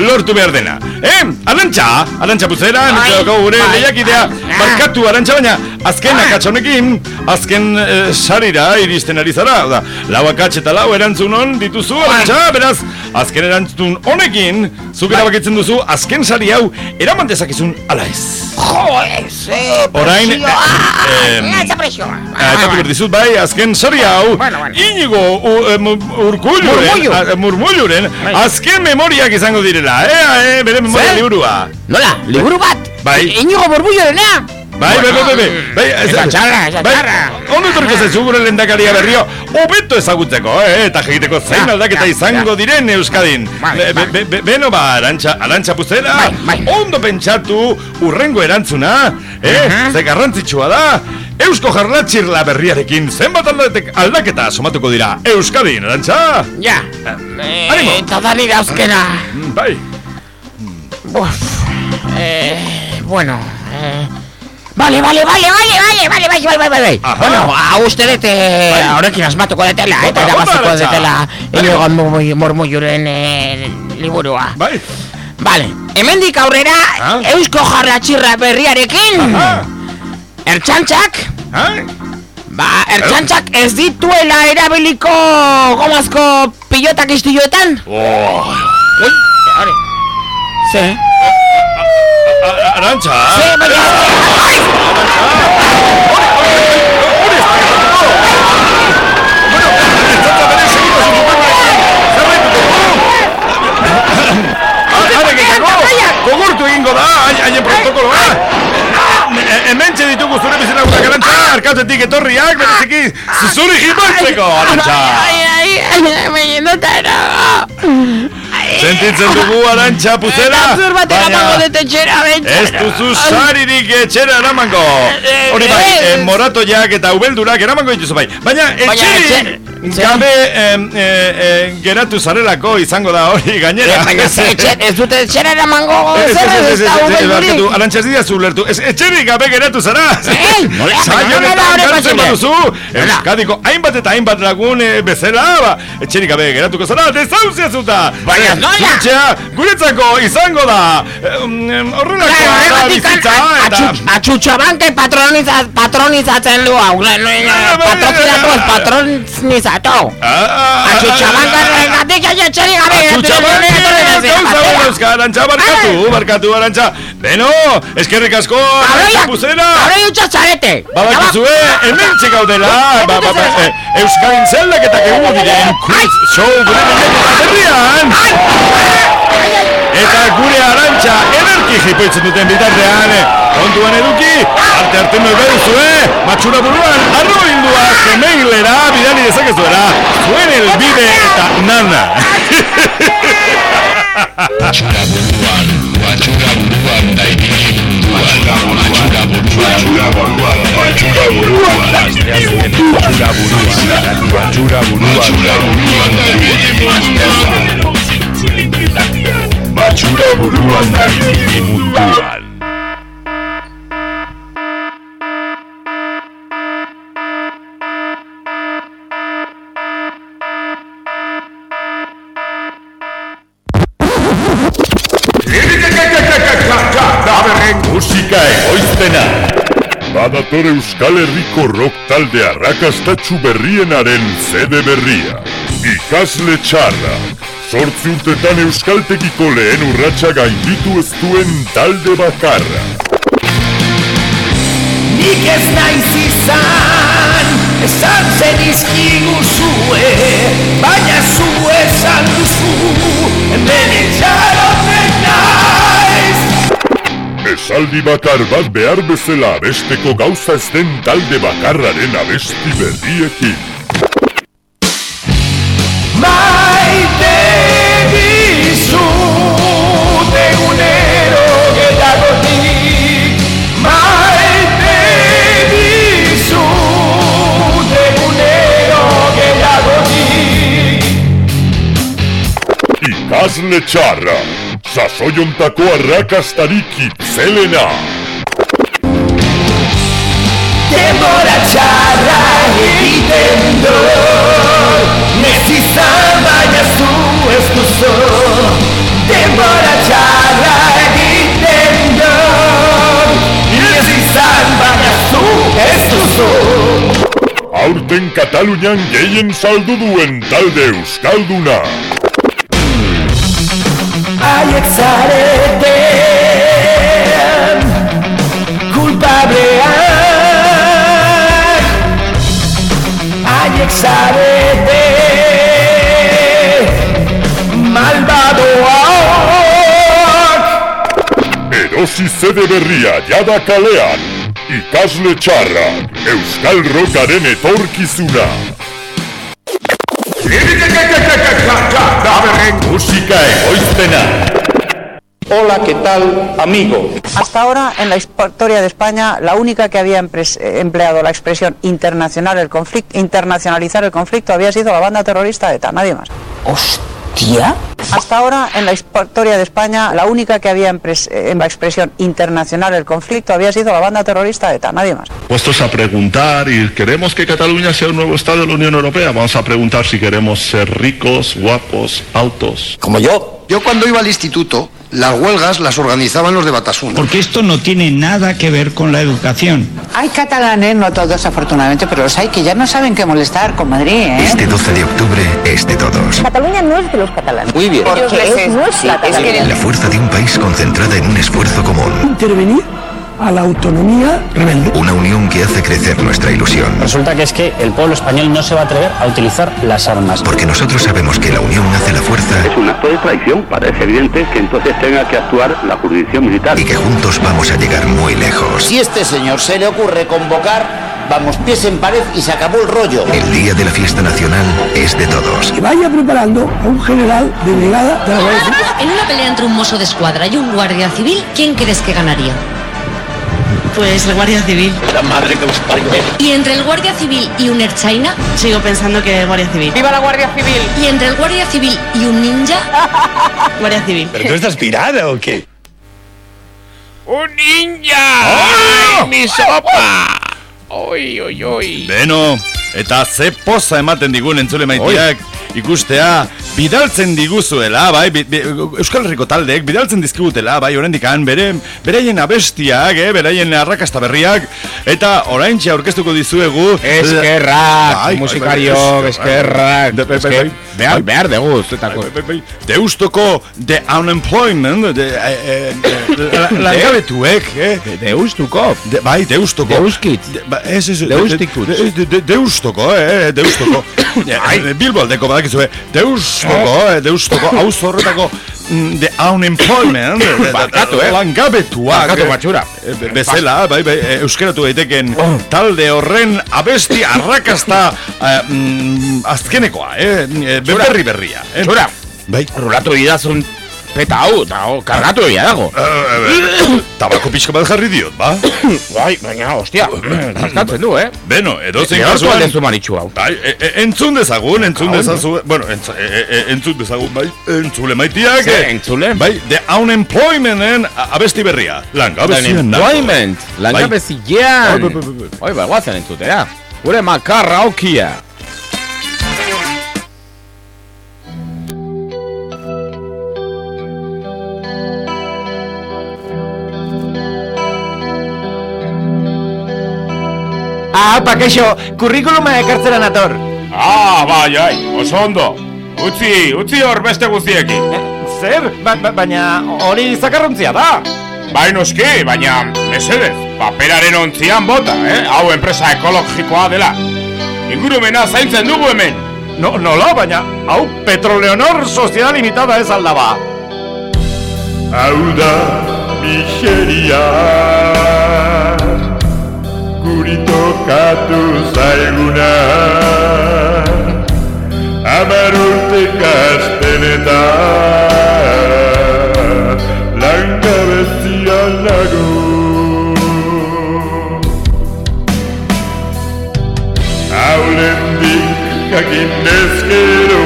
S2: lortu behar dena. Eh, arantxa, arantxa buzera,
S6: Bai,
S2: daukagu gure
S6: bai.
S2: lehiakidea, barkatu arantxa, baina azken akatsonekin, azken eh, sarira iristen ari zara, da, lau akats eta lau erantzun hon dituzu, arantxa, beraz, azken erantzun honekin, zuk erabakitzen duzu, azken sari hau, eraman dezakizun ala ez.
S6: Jo, eh,
S2: Orain, eh, eh,
S6: eh, presioa.
S2: Aitatu bai, azken sari hau, bueno, bueno. inigo uh, urkulluren,
S6: ah,
S2: eh, murmulluren, bai. azken memoriak izango direla, ea, eh, bere memoria liburua.
S6: Nola, liburu bai. bat?
S2: Bai.
S6: Inigo murmulluren,
S2: eh? Bai, bai, bai, bai, bai,
S6: Ez da txarra, ez da
S2: bai,
S6: txarra.
S2: Ondo etorriko zaizu gure lehendakaria berrio, hobeto ezagutzeko, eh, eta egiteko zein aldaketa izango diren Euskadin.
S6: Bai,
S2: Be-
S6: bai.
S2: be- be- Beno ba, arantxa, arantxa puzera,
S6: Bai,
S2: ondo pentsatu urrengo erantzuna, eh,
S6: Mhm.
S2: ze garrantzitsua da, Eusko jarlatxirla berriarekin zenbat aldaketa somatuko dira Euskadin, arantxa?
S6: Ja.
S2: Animo.
S6: Eh, eta da nire.
S2: Mm, Bai.
S6: Uf, eh, bueno, eh, Vale, vale, vale, vale, vale, vale, vale, vale, vale, vale. Bueno, a usted dete, vale. horrekin asmatuko detela, eta erabaziko detela, inoan mormuiuren liburua.
S2: Bai.
S6: Vale, hemendik aurrera,
S2: ah.
S6: eusko jarratxirra berriarekin,
S2: Aha.
S6: ertxantxak,
S2: ah.
S6: ba, ertxantxak ez dituela erabiliko gomazko pilotak iztioetan.
S2: Oh.
S6: Ui, ze,
S2: Arantxa!
S6: Ze, baina!
S2: Gogortu egingo da, hain- hainen protokoloa. E- Hemen ditugu zure bizena gutak arantxa, arkatzetik etorriak, bereziki zuzuri jibaltzeko, arantxa.
S6: Ai, ai, ai, me notara.
S2: Sentitzen dugu arantxa puzera,
S6: Eta zur bat eramango dut etxera,
S2: Ez duzu saririk etxera eramango Hori bai, eh, moratoiak eta ubeldurak eramango dituzu bai Baina etxeri
S6: etxe-
S2: gabe eh, eh, geratu zarelako izango da hori gainera
S6: Eh, Baina ze ez dute etxera eramango zer
S2: ez,
S6: da ubeldurik.
S2: arantxa ez dira Ez etxerik gabe geratu zara
S6: hori
S2: galtzen
S6: posible?
S2: baduzu Euskadiko hainbat eta hainbat lagun eh, bezala ba, Etxerik gabe geratuko zara, desauzia zuta
S6: Baina
S2: jaitxea guretzako izango da um, horrelako
S6: claro,
S2: da bizitza eta
S6: atxutxabanke patroniza, patronizatzen du hau patrocinatu ez patronizatu atxutxabanke regatik jaitxeri gabe
S2: atxutxabanke gauza arantxa barkatu barkatu arantxa beno eskerrik asko
S6: kapuzera kabroi utxatzarete
S2: badakizue hemen txikaudela euskadin zeldak eta kegu diren show gure herrian Eta gure arantxa ederki jipoitzen duten bitartean eh, Kontuan eduki, arte arte noi baduzue Matxura buruan, arro hindua gemailera bidali dezakezuela. Zuen elbide eta nana.
S30: Matxura buruan, matxura buruan da ibili munduan Matxura buruan, matxura buruan, matxura buruan Matxura buruan da ibili munduan Matxura buruan Matxura buruan nahi mundua.
S13: Dator Euskal Herriko rock talde arrakastatxu berrienaren zede berria. Ikasle txarrak, sortzi urtetan Euskaltekiko lehen urratsa gainditu ez duen talde bakarra.
S31: Nik ez naiz izan, esan zen izkigu zue, baina zu esan duzu, hemen itxaroten naiz.
S13: Esaldi bakar bat behar bezala abesteko gauza ez den talde bakarraren abesti berriekin.
S31: Maite dizut egunero gehiagotik. Maite dizut egunero gehiagotik.
S13: Ikasle txarra, sasoiontako arrakastarik itzelena.
S31: Denbora txarra egiten du Nez izan baina zu ez duzu Denbora txarra egiten du Nez izan baina zu ez duzu
S13: Aurten Katalunian gehien saldu duen talde Euskalduna.
S31: Haiek zareten kulpableak Haiek zarete malbadoak
S13: Erosi zede berria jada kalean. Ikasle txarra, Euskal Rockaren etorkizuna.
S32: Musika egoizpena.
S33: Hola, ¿qué tal, amigo?
S34: Hasta ahora, en la historia de España, la única que había eh, empleado la expresión internacional el conflicto, internacionalizar el conflicto había sido la banda terrorista ETA, nadie más. ¿Hostia? Hasta ahora, en la historia de España, la única que había eh, en la expresión internacional el conflicto había sido la banda terrorista ETA, nadie más.
S35: Puestos a preguntar y queremos que Cataluña sea un nuevo Estado de la Unión Europea. Vamos a preguntar si queremos ser ricos, guapos, altos.
S36: Como yo. Yo cuando iba al instituto, las huelgas las organizaban los de Batasuna.
S17: Porque esto no tiene nada que ver con la educación.
S34: Hay catalanes, no todos afortunadamente, pero los hay que ya no saben qué molestar con Madrid, ¿eh?
S14: Este 12 de octubre es de todos.
S34: Cataluña no es de los catalanes.
S14: Muy bien.
S34: Porque es nuestra.
S14: La fuerza de un país concentrada en un esfuerzo común.
S37: intervenir a la autonomía rebelde.
S14: Una unión que hace crecer nuestra ilusión.
S38: Resulta que es que el pueblo español no se va a atrever a utilizar las armas.
S14: Porque nosotros sabemos que la unión hace la fuerza
S16: Es un acto de traición. Parece evidente que entonces tenga que actuar la jurisdicción militar.
S14: y que juntos vamos a llegar muy lejos.
S21: Si este señor se le ocurre convocar, vamos pies en pared y se acabó el rollo.
S14: El día de la fiesta nacional es de todos.
S37: Que vaya preparando a un general de brigada de la Guardia Civil.
S39: En una pelea entre un mozo de escuadra y un guardia civil, ¿quién crees que ganaría? Pues el guardia civil.
S16: La madre que os parió.
S39: ¿Y entre el guardia civil y un erchaina? Sigo pensando que el guardia civil.
S34: ¡Viva la Guardia Civil!
S39: ¿Y entre el guardia civil y un ninja? guardia civil.
S40: ¿Pero tú estás pirada o qué?
S41: ¡Un ninja! ¡Ay, mi sopa! ¡Oi, oi, oi!
S2: Beno, eta ze poza ematen digun entzule maiteak ikustea bidaltzen diguzuela, bai, bi, bi, Euskal Herriko taldeek bidaltzen dizkigutela, bai, oraindik han bere beraien abestiak, eh, beraien arrakasta berriak eta oraintxe aurkeztuko dizuegu
S6: Eskerrak,
S2: Bai, bai,
S6: musikariok,
S2: bai,
S6: eskerrak.
S2: bai, bai, bai, bai.
S6: Behar, behar dugu, zuetako.
S2: Bai, bai, bai. Deustoko The Unemployment de, eh, eh, la- langabetuek eh?
S6: Deustuko
S2: de, Bai, Deustoko
S6: Deuskitz.
S2: De- ba, Ez, ez,
S6: Deustikutz.
S2: de- de- de- Deustoko, eh, Deustoko Eh, Bilbo aldeko badakizue Deustoko, eh, Deustoko Hau zorretako mm, The Unemployment de- de-
S6: Barkatu, eh?
S2: Langabetuak
S6: Barkatu,
S2: eh,
S6: matxura.
S2: eh, be- Bezela, bai, bai, eh, euskeratu daiteken Talde horren abesti arrakasta eh, mm, Azkenekoa, eh, eh, berri berria eh. Bai
S6: rulatu idazun peta hau, hau, kargatu egia dago.
S2: Tabako pixka bat jarri diot, ba?
S6: Bai, baina, ostia, kaskatzen du, eh?
S2: Beno, edo zein kasuan...
S6: alden zu maritxu hau.
S2: Bai, e, e, entzun dezagun, entzun dezazu... Bueno, e, entzun dezagun, bai, entzule maitiak...
S6: Ze,
S2: eh,
S6: entzule?
S2: Bai, The Unemploymenten a- abesti berria. Langabezien nago.
S6: Unemployment, langabezian.
S2: Bai, bai, bai.
S6: Oi, bai, guazen entzutera. Gure makarra aukia.
S42: Ah, pakaixo, kurrikuluma ekartzera nator.
S6: Ah, bai, ai, oso ondo. Utzi, utzi hor beste guztiekin.
S42: Eh, zer? Ba, ba, baina hori zakarrontzia da.
S6: Bai noski, baina, mesedez, paperaren ontzian bota, eh? Hau enpresa ekologikoa dela. Ingurumena zaintzen dugu hemen.
S42: No, nola, baina, hau Petroleonor Sociedad Limitada ez aldaba.
S2: Hau da, miseria Guri tokatu zaiguna. Amar urte kasten eta Langabezian nago Haulendik jakin ezkero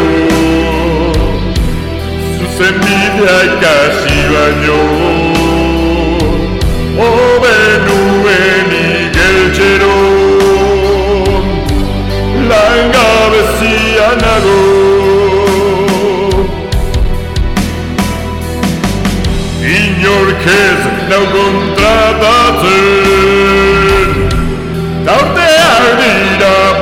S2: Zuzen bidea ikasi baino Inork ez nau kontratatzen Taurteak dira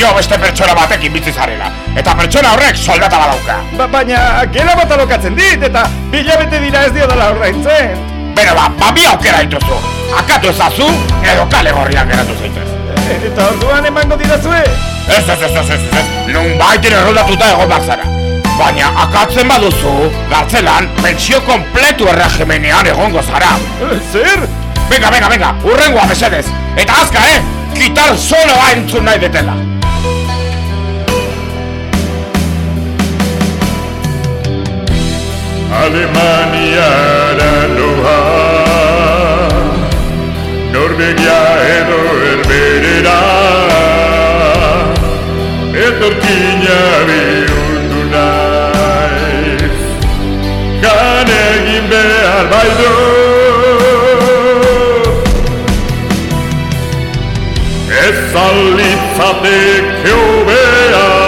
S6: dio beste pertsona batekin bizi zarela. Eta pertsona horrek soldata badauka.
S42: Ba, baina, gela bat alokatzen dit, eta bilabete dira ez dio dela ordaintzen.
S6: Bero ba, ba bi aukera dituzu. Akatu ezazu, edo kale gorrian geratu zaitez.
S42: Eta orduan emango didazue?
S6: Ez, ez, ez, ez, ez, ez, nun baitin erroldatuta egon behar zara. Baina akatzen baduzu, gartzelan, pentsio kompletu erregimenean egongo zara.
S42: Zer?
S6: Venga, venga, venga, urrengoa mesedez. Eta azka, eh? Gitar soloa entzun nahi detela.
S2: Alemaniara noa Norvegia edo erberera Etorkina bihurtu naiz Jan egin behar baido Ez alitzateke hobea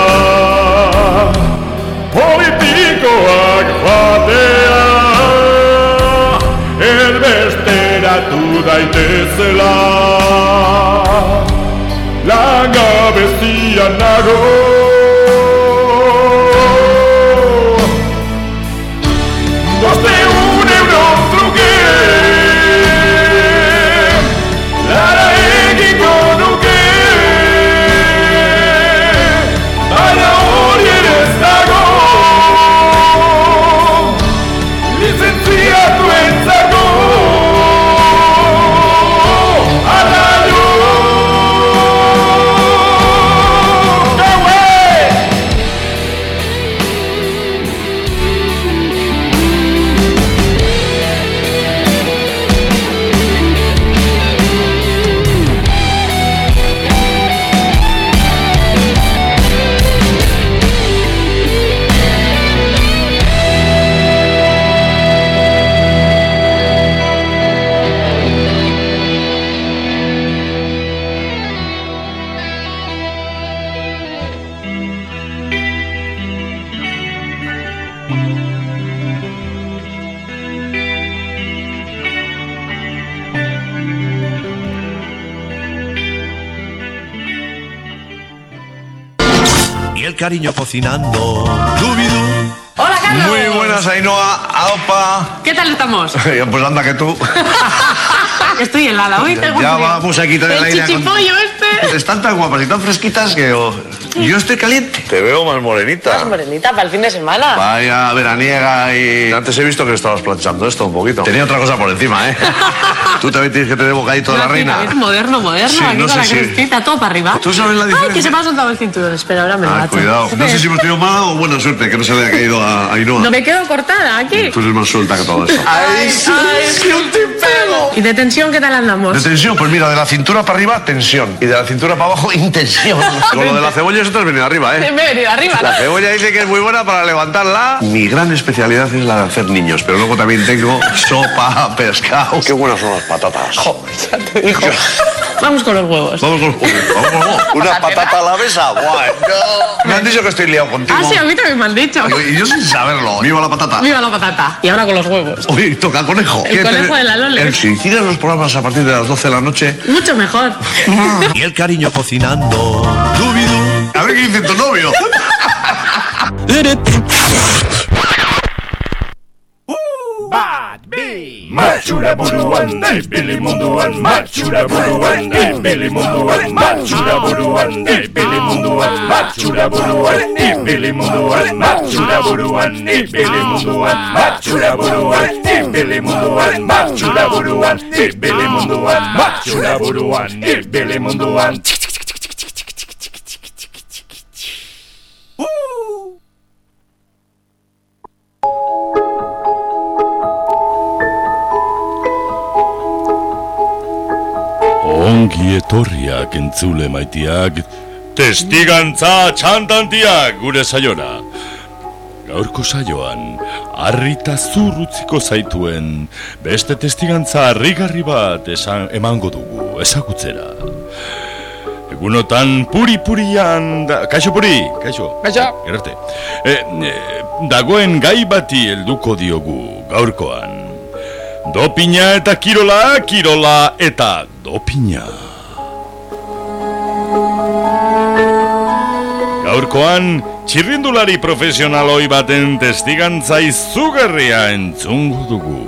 S2: daitezela. Langabezian nago
S43: cariño cocinando.
S44: Hola, Carlos.
S43: Muy buenas, Ainhoa. Aupa.
S44: ¿Qué tal estamos?
S43: pues anda que tú.
S44: Estoy helada, hoy
S43: Ya
S44: frío.
S43: vamos a quitar el aire
S44: chichipollo este.
S43: Están tan guapas y tan fresquitas que oh, yo estoy caliente. Te veo más morenita.
S44: morenita para el fin de semana.
S43: Vaya veraniega y... Antes he visto que estabas planchando esto un poquito. Tenía otra cosa por encima, ¿eh? Tú también tienes que tener bocadito de la reina.
S44: Es moderno, moderno,
S43: Sí,
S44: aquí
S43: no
S44: con
S43: sé
S44: la
S43: si-
S44: crestita, todo para arriba.
S43: ¿Tú sabes la
S44: Ay,
S43: diferencia?
S44: que se me ha soltado el cinturón. Espera, ahora me lo
S43: Ah, cuidado. No sé si hemos tenido mala o buena suerte que no se le ha caído a Ainhoa.
S44: No me quedo cortada aquí.
S43: Tú eres más suelta que todo esto.
S44: Ay, sí, un pelo. ¿Y de tensión qué tal andamos?
S43: De tensión, pues mira, de la cintura para arriba, tensión. Y de la cintura para abajo, intensión. Con lo de la cebolla, eso te has venido arriba, ¿eh?
S44: Me he venido arriba.
S43: La cebolla dice que es muy buena para levantarla. Mi gran especialidad es la de hacer niños, pero luego también tengo sopa, pescado. Qué buenas son las patatas.
S44: Vamos con los huevos.
S43: Vamos con vamos con huevos. Una patata a la mesa. Me han dicho que estoy liado contigo.
S44: Ah, sí, a mí también me han dicho.
S43: Y yo sin saberlo. Viva la patata.
S44: Viva la patata. Y ahora con los huevos.
S43: Oye, toca conejo.
S44: El
S43: ¿Qué
S44: conejo de la Lole.
S43: El- Si hicieras los programas a partir de las 12 de la noche.
S44: Mucho mejor.
S43: Y el cariño cocinando. A ver qué dice tu novio. Hey!
S45: Matxura buruan, ibili munduan, matxura buruan, ibili munduan, matxura buruan, ibili munduan, matxura buruan, ibili munduan, matxura buruan, ibili munduan, matxura buruan, ibili munduan, matxura buruan, ibili munduan, matxura buruan, ibili munduan.
S2: Ongi etorriak entzule maitiak, testigantza txantantiak gure saiora. Gaurko saioan, harrita zurrutziko zaituen, beste testigantza harrigarri bat esan, emango dugu, ezagutzera. Egunotan puri-purian, da, kaixo puri, kaixo.
S6: Kaixo.
S2: Gerarte. E, e, dagoen gai bati helduko diogu gaurkoan. Dopina eta kirola, kirola eta dopina. Gaurkoan, txirrindulari profesionaloi baten testigantza izugarria entzungo dugu.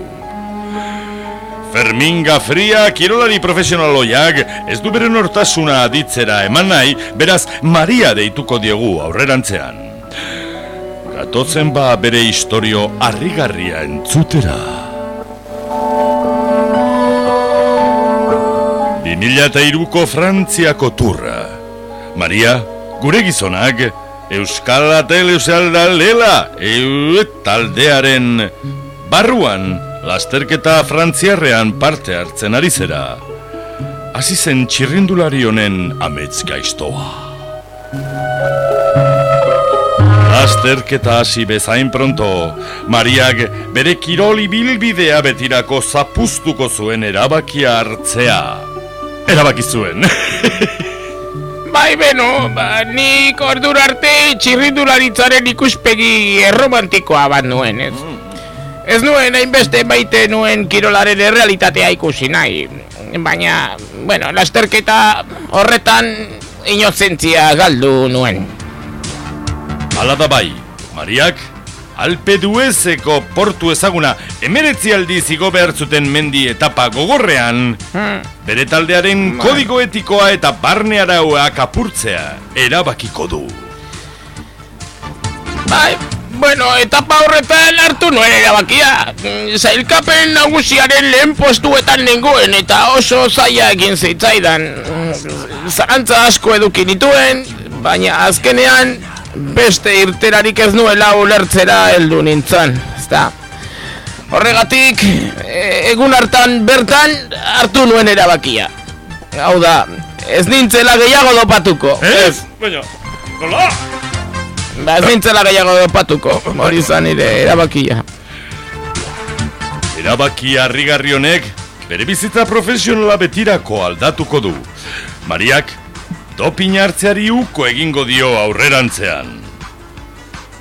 S2: Fermin Gafria kirolari profesionaloiak ez du bere nortasuna aditzera eman nahi, beraz Maria deituko diogu aurrerantzean. Gatotzen ba bere historio harrigarria entzutera. 2002ko Frantziako turra. Maria, gure gizonak, Euskal Ateleusalda lela, eu taldearen barruan lasterketa frantziarrean parte hartzen ari zera. Hasi zen txirrindulari honen amets gaiztoa. Lasterketa hasi bezain pronto, Mariak bere kiroli bilbidea betirako zapuztuko zuen erabakia hartzea. Erabaki zuen.
S6: Bai, beno, ba, nik ordura arte txirrindularitzaren ikuspegi erromantikoa bat nuen, ez? Ez nuen hainbeste baite nuen kirolaren errealitatea ikusi nahi. Baina, bueno, lasterketa horretan inozentzia galdu nuen.
S2: Hala da bai, Mariak, Alpe duezeko portu ezaguna emeretzi aldiz igo behar zuten mendi etapa gogorrean, bere taldearen kodigo etikoa eta barne arauak apurtzea erabakiko du.
S6: Bai, bueno, etapa horretan hartu nuen erabakia. Zailkapen nagusiaren lehen postuetan nengoen eta oso zaila egin zitzaidan. Zalantza asko eduki nituen, baina azkenean beste irterarik ez nuela ulertzera heldu nintzen, ezta? Horregatik, e- egun hartan bertan hartu nuen erabakia. Hau da, ez nintzela gehiago dopatuko.
S2: Ez, baina, nola?
S6: Ba, ez nintzela gehiago dopatuko, hori zan nire erabakia.
S2: Erabaki harrigarri honek bere bizitza profesionala betirako aldatuko du. Mariak dopin hartzeari uko egingo dio aurrerantzean.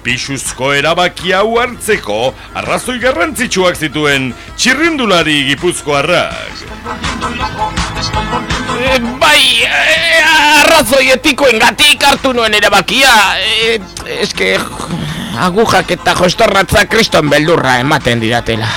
S2: Pixuzko erabaki hau hartzeko arrazoi garrantzitsuak zituen txirrindulari gipuzkoarrak.
S6: E, bai, e, arrazoi etikoen gatik hartu nuen erabakia. E, eske, agujak eta jostorratza kriston beldurra ematen diratela.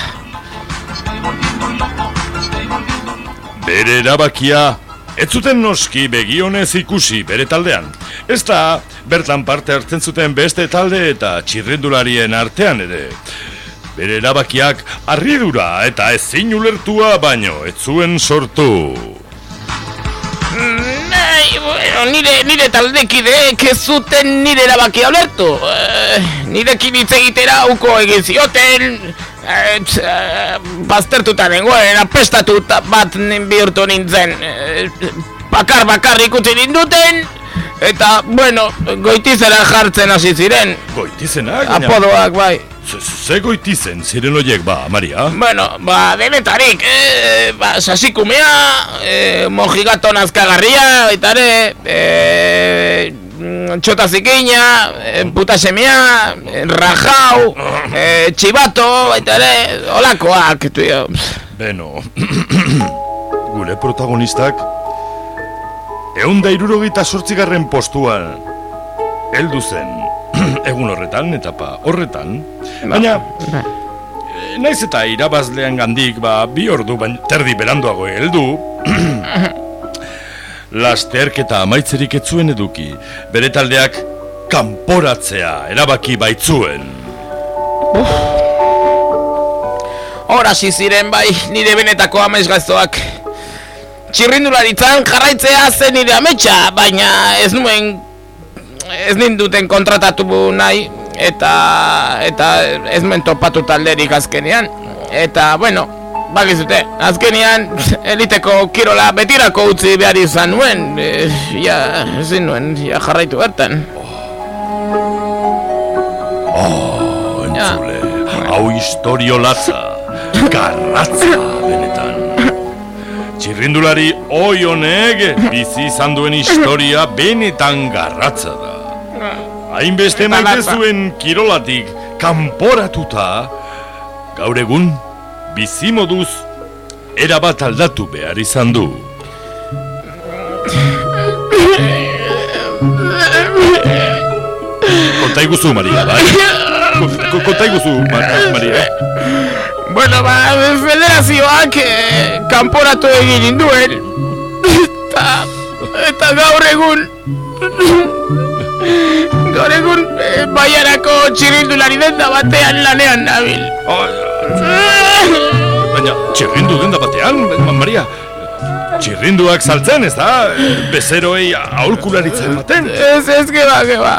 S2: Bere erabakia, ez zuten noski begionez ikusi bere taldean. Ez da, bertan parte hartzen zuten beste talde eta txirrendularien artean ere. Bere erabakiak harridura eta ezin ulertua baino, ez zuen sortu.
S6: Nei, bueno, nire, nire taldekideek ez zuten nire erabakia ulertu. E, nirekin hitz egitera uko egin zioten, e, tx, e, baztertuta nengoen, apestatuta bat nin bihurtu nintzen. E, bakar bakar ikusi ninduten, eta, bueno, goitizera jartzen hasi ziren.
S2: Goitizenak?
S6: Apodoak, bai.
S2: Ze goitizen ziren oiek ba, Maria?
S6: Bueno, ba, denetarik, eh, ba, sasikumea, eh, mojigato nazkagarria, eta ere, eh, txota zikina, eh, puta semia, eh, rajau, eh, txibato, eta ere, olakoak, tuio.
S2: Beno, gure protagonistak, egun da irurogeita sortzigarren postuan, heldu zen, egun horretan, etapa horretan, baina, eh, naiz eta irabazlean gandik, ba, bi ordu, baina terdi beranduago heldu, lasterketa amaitzerik ez zuen eduki, bere taldeak kanporatzea erabaki baitzuen.
S6: Hora ziren bai, nire benetako amaizgaztoak. Txirrindularitzan jarraitzea zen nire ametsa, baina ez nuen ez ninduten kontratatu nahi eta eta ez nuen topatu talderik azkenean eta bueno bakizute azkenean eliteko kirola betirako utzi behar izan nuen e, ja ezin nuen ja jarraitu bertan
S2: Oh, entzule, hau historio latza, garratza benetan. Txirrindulari oi honek bizi izan duen historia benetan garratza da. Hainbeste maite zuen kirolatik kanporatuta, gaur egun bizi moduz erabat aldatu behar izan du. Konta iguzu, Maria, bai? Ko- Konta iguzu, Ma- Maria.
S6: Bueno, ba, federazioak eh, kanporatu egin induen eta, eta gaur egun gaur egun eh, baiarako txirrindulari denda batean lanean nabil
S2: Baina, txirrindu denda batean, Ma- Maria. Txirrinduak saltzen, ez da? Bezeroei aholkularitza ematen.
S6: Ez, ez, geba, geba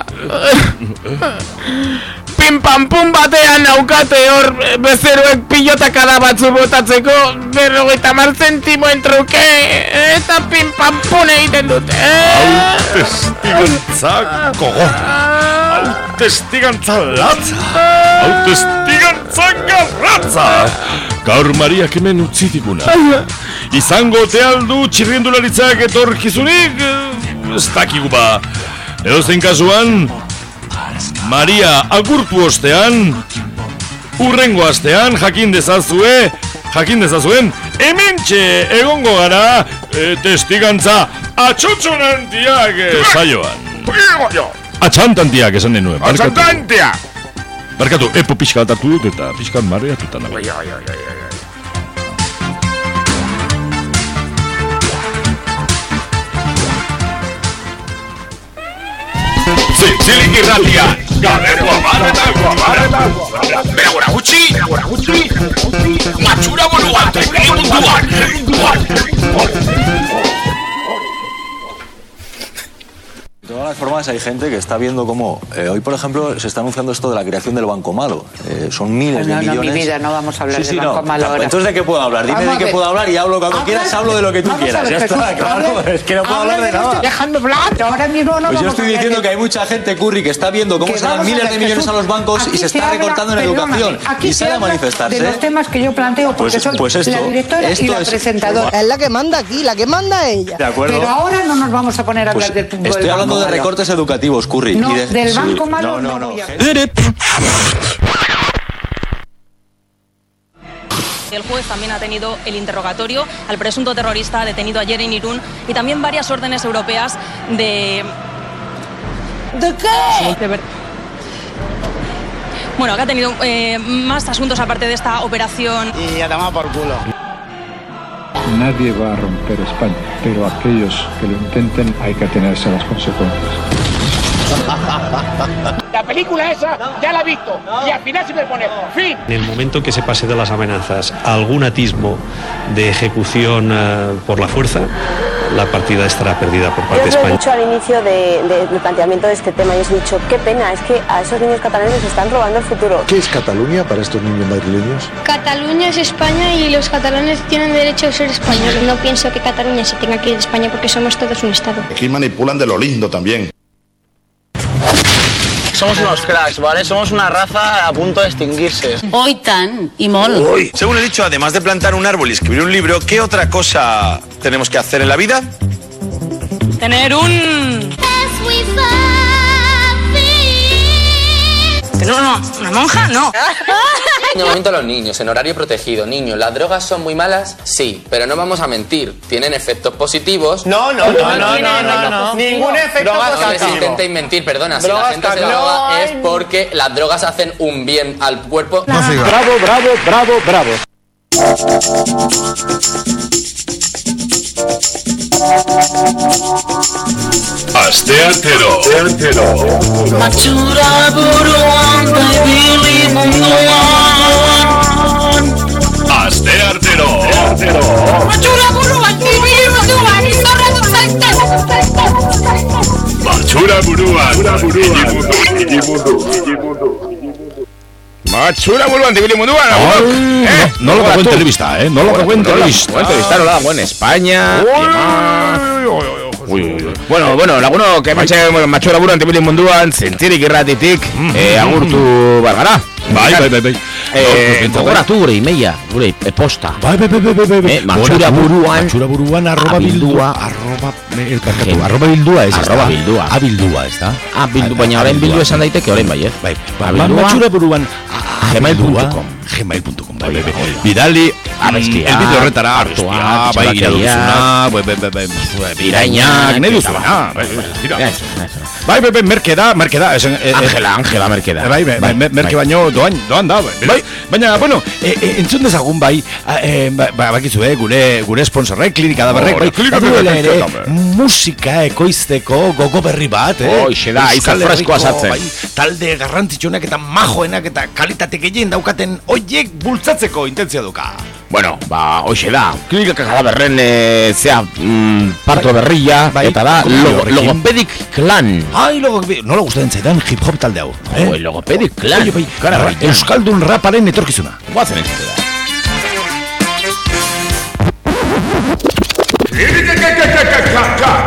S6: Pim pam pum batean naukate hor eh, bezeroek pilotakada batzu botatzeko berrogeita mar zentimoen truke eta pim pam pum egiten dute
S2: Hau testigantza gogorra. Hau testigantza latza. Hau testigantza garratza. Gaur Mariak hemen utzi diguna. Izango te aldu txirrindularitzak etorkizunik? Ez dakigu ba. Edozein kasuan, Maria agurtu ostean, urrengo astean jakin dezazue, jakin dezazuen, hementxe egongo gara e, testigantza atxotxonantiak e, saioan. Atxantantiak esan denuen. barkatu. Barkatu, epo pixka bat hartu dut eta pixka bat mareatuta nago.
S46: Zintzilik irratia, gabeko amaretan, bera gora gutxi, bera gora gutxi, matxura buruan, tekni munduan,
S47: De todas las formas, hay gente que está viendo cómo eh, hoy, por ejemplo, se está anunciando esto de la creación del Banco Malo. Eh, son miles
S34: No,
S47: de
S34: no,
S47: millones.
S34: mi vida, no vamos a hablar
S47: Sí,
S34: del Banco
S47: no.
S34: Malo ahora.
S47: Entonces, ¿de qué puedo hablar? Dime
S34: Vamos
S47: de qué puedo hablar y hablo cuando
S34: Habla-
S47: quieras, hablo de lo que tú quieras.
S34: ver,
S47: Ya
S34: Jesús,
S47: está, claro.
S34: habla-
S47: Es que no puedo
S34: habla
S47: hablar de
S34: de
S47: nada.
S34: hablar, ahora mismo no
S47: Pues yo estoy diciendo
S34: de-
S47: que hay mucha gente, Curry, que está viendo cómo
S34: Que
S47: se dan miles
S34: ver,
S47: de millones
S34: Jesús,
S47: a los bancos y se está
S34: habla-
S47: recortando en educación.
S34: aquí
S47: Y sale a manifestarse.
S34: De los temas que yo planteo, porque
S47: Pues-
S34: soy
S47: pues esto-
S34: la directora y la
S47: es-
S34: presentadora.
S47: Es
S34: la que manda aquí, la que manda ella.
S47: De acuerdo.
S34: Pero ahora no nos vamos a poner a
S47: Pues
S34: hablar del, del
S47: estoy hablando De recortes educativos, Curry.
S34: No,
S47: y de-
S34: del
S47: sí.
S34: Banco Malo
S47: No, no,
S34: no
S48: El juez también ha tenido el interrogatorio al presunto terrorista detenido ayer en Irún y también varias órdenes europeas de...
S49: ¿De qué?
S48: de ver- Bueno, que ha tenido eh, más asuntos aparte de esta operación.
S49: Y a tomar por culo.
S50: Nadie va a romper España, pero aquellos que lo intenten hay que atenerse a las consecuencias.
S51: La película esa ya la he visto y al final se me pone fin.
S25: En el momento en que se pase de las amenazas a algún atismo de ejecución eh, por la fuerza, la partida estará perdida por parte de
S52: Yo os lo he
S25: España.
S52: dicho al inicio de- de- del planteamiento de este tema y os he dicho, qué pena, es que a esos niños catalanes les están robando el futuro.
S53: ¿Qué es Cataluña para estos niños madrileños?
S54: Cataluña es España y los catalanes tienen derecho a ser españoles. No pienso que Cataluña se tenga que ir de España porque somos todos un Estado.
S55: Aquí manipulan de lo lindo también.
S56: Somos unos cracks, ¿vale? Somos una raza a punto de extinguirse.
S10: Hoy tan y mol.
S47: Uy. Según he dicho, además de plantar un árbol y escribir un libro, ¿qué otra cosa tenemos que hacer en la vida?
S48: Tener un...
S57: No, no, una monja no.
S44: De momento los niños, en horario protegido. Niños, ¿las drogas son muy malas? Sí, pero no vamos a mentir. Tienen efectos positivos.
S56: No, no, no, no, no, no, no. Ningún efecto
S44: No les
S56: positivo.
S44: intentéis mentir, perdona. Si la
S56: Drogas
S44: gente se droga
S56: No
S44: es porque las drogas hacen un bien al cuerpo.
S50: Bravo, bravo, bravo, bravo.
S13: Asteartero.
S10: Matxura buruan da ibili munduan.
S13: Asteartero.
S10: Matxura buruan ibili munduan izorratu zaitez.
S13: Matxura buruan.
S58: Matxura buruan, tibili munduan,
S2: No,
S58: agurok. Eh,
S2: no lo
S58: hola,
S2: hago en
S58: tú.
S2: entrevista, ¿eh? No lo hago en entrevista.
S58: Bueno, entrevistar, hola, bueno, España. Bueno, bueno, laguno, que matxe, matxura buruan, tibili munduan, zentirik irratitik, eh, agurtu bargara.
S2: Bai, bai, bai, bai.
S58: Eh,
S6: Gogoratu gure imeia, gure e, posta.
S2: Bai, bai, bai, bai, bai, bai.
S6: Eh, matxura buruan,
S2: Matxura buruan, arroba bildua, arroba, eh, barkatu, arroba bildua ez,
S6: Arroba bildua.
S2: A bildua, ez da?
S6: Ah, bildu, baina orain bildu esan daiteke orain bai, eh?
S2: Bai,
S6: A
S2: ba,
S6: bildua,
S2: matxura buruan, a- a
S6: gmail.com.
S2: bildua, gmail.com, bai, bai, bai. Bidali,
S6: Abestia,
S2: el vídeo horretara,
S6: hartua,
S2: bai, iraduzuna, bai, bai, bai, bai,
S6: irainak,
S2: irainak, nahi duzu,
S6: eta
S2: ah, bai,
S6: bai,
S2: bai. Bai, bai, bai, merke da, merke da, eh, eh,
S6: Angela, Angela merkeda.
S2: Bai, bai, bai, mer- merke baino doan, doan da, bai. bai. Baina, bueno, e, e, entzun dezagun bai, e, ba, ba, bakizu, eh, gure, gure sponsorrek, klinika da berrek,
S58: Oh,
S2: bai,
S58: da berrek,
S2: ere,
S58: da
S2: musika ekoizteko gogo berri bat, eh?
S58: Hoxe da, izan freskoa sartzen.
S2: Bai, talde garrantzitsuenak eta majoenak eta kalitate gehien daukaten hoiek bultzatzeko intentzia duka.
S6: Bueno, ba, hoxe da. Klinika kadaberren e, zea mm, parto berria
S2: Bai,
S6: eta da logo, logopedic clan.
S2: Ai, logo, nola gustatzen zaidan hip hop talde hau. Eh?
S6: Jo, logopedic clan.
S2: Oie, bai,
S6: Cara,
S2: ra-
S6: bai,
S2: Euskaldun raparen etorkizuna.
S6: Guazen entzute da.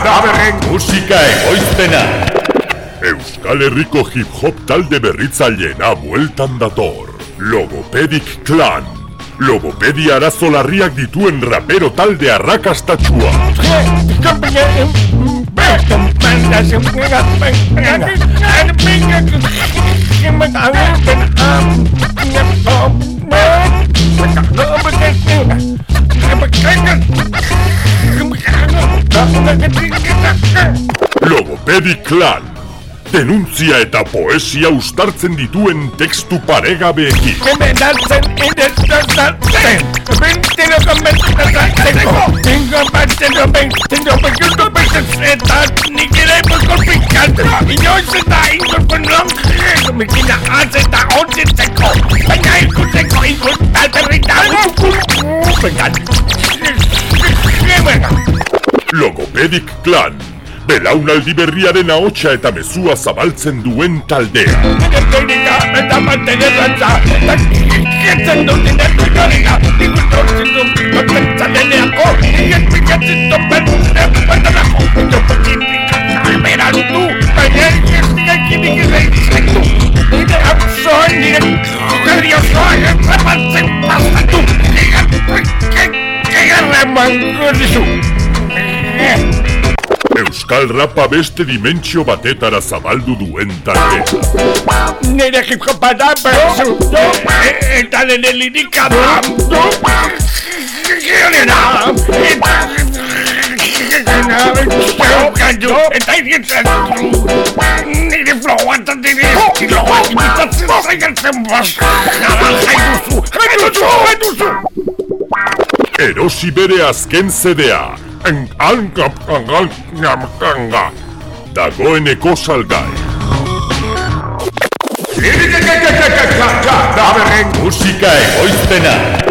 S13: Kadaberren musika ekoizpena. Euskal Herriko hip hop talde berritzaileena bueltan dator. Logopedic Clan. Logopedia arazo larriak dituen rapero talde arrakastatsua. Logopedic Clan. Denuntzia eta poesia ustartzen dituen tekstu paregabeekin. Logopedic Clan belaunaldi berriaren ahotsa eta mezua zabaltzen duen taldea. Teknika eta mantenerantza, jentzen dut inertu jorina, ikutortzen dut kontentza deneako, nien dut berdure bandanako, jo pekipika
S6: albera dutu, baina jentzia ekinik irreizaitu, nire hau zoen nire, nire hau zoen entzematzen pasatu, nire, nire, nire, nire, nire, nire, nire,
S13: Euskal rapa beste dimentsio batetara zabaldu duen taldea.
S6: Nire hip hopara berzu e, eta nire lirika eta irietzen du, nire floa eta nire estiloa imitatzen. Jara jaiduzu, jaiduzu, jaiduzu!
S13: Erosi bere azken zedea. Dagoeneko salgai. Musika egoiztena.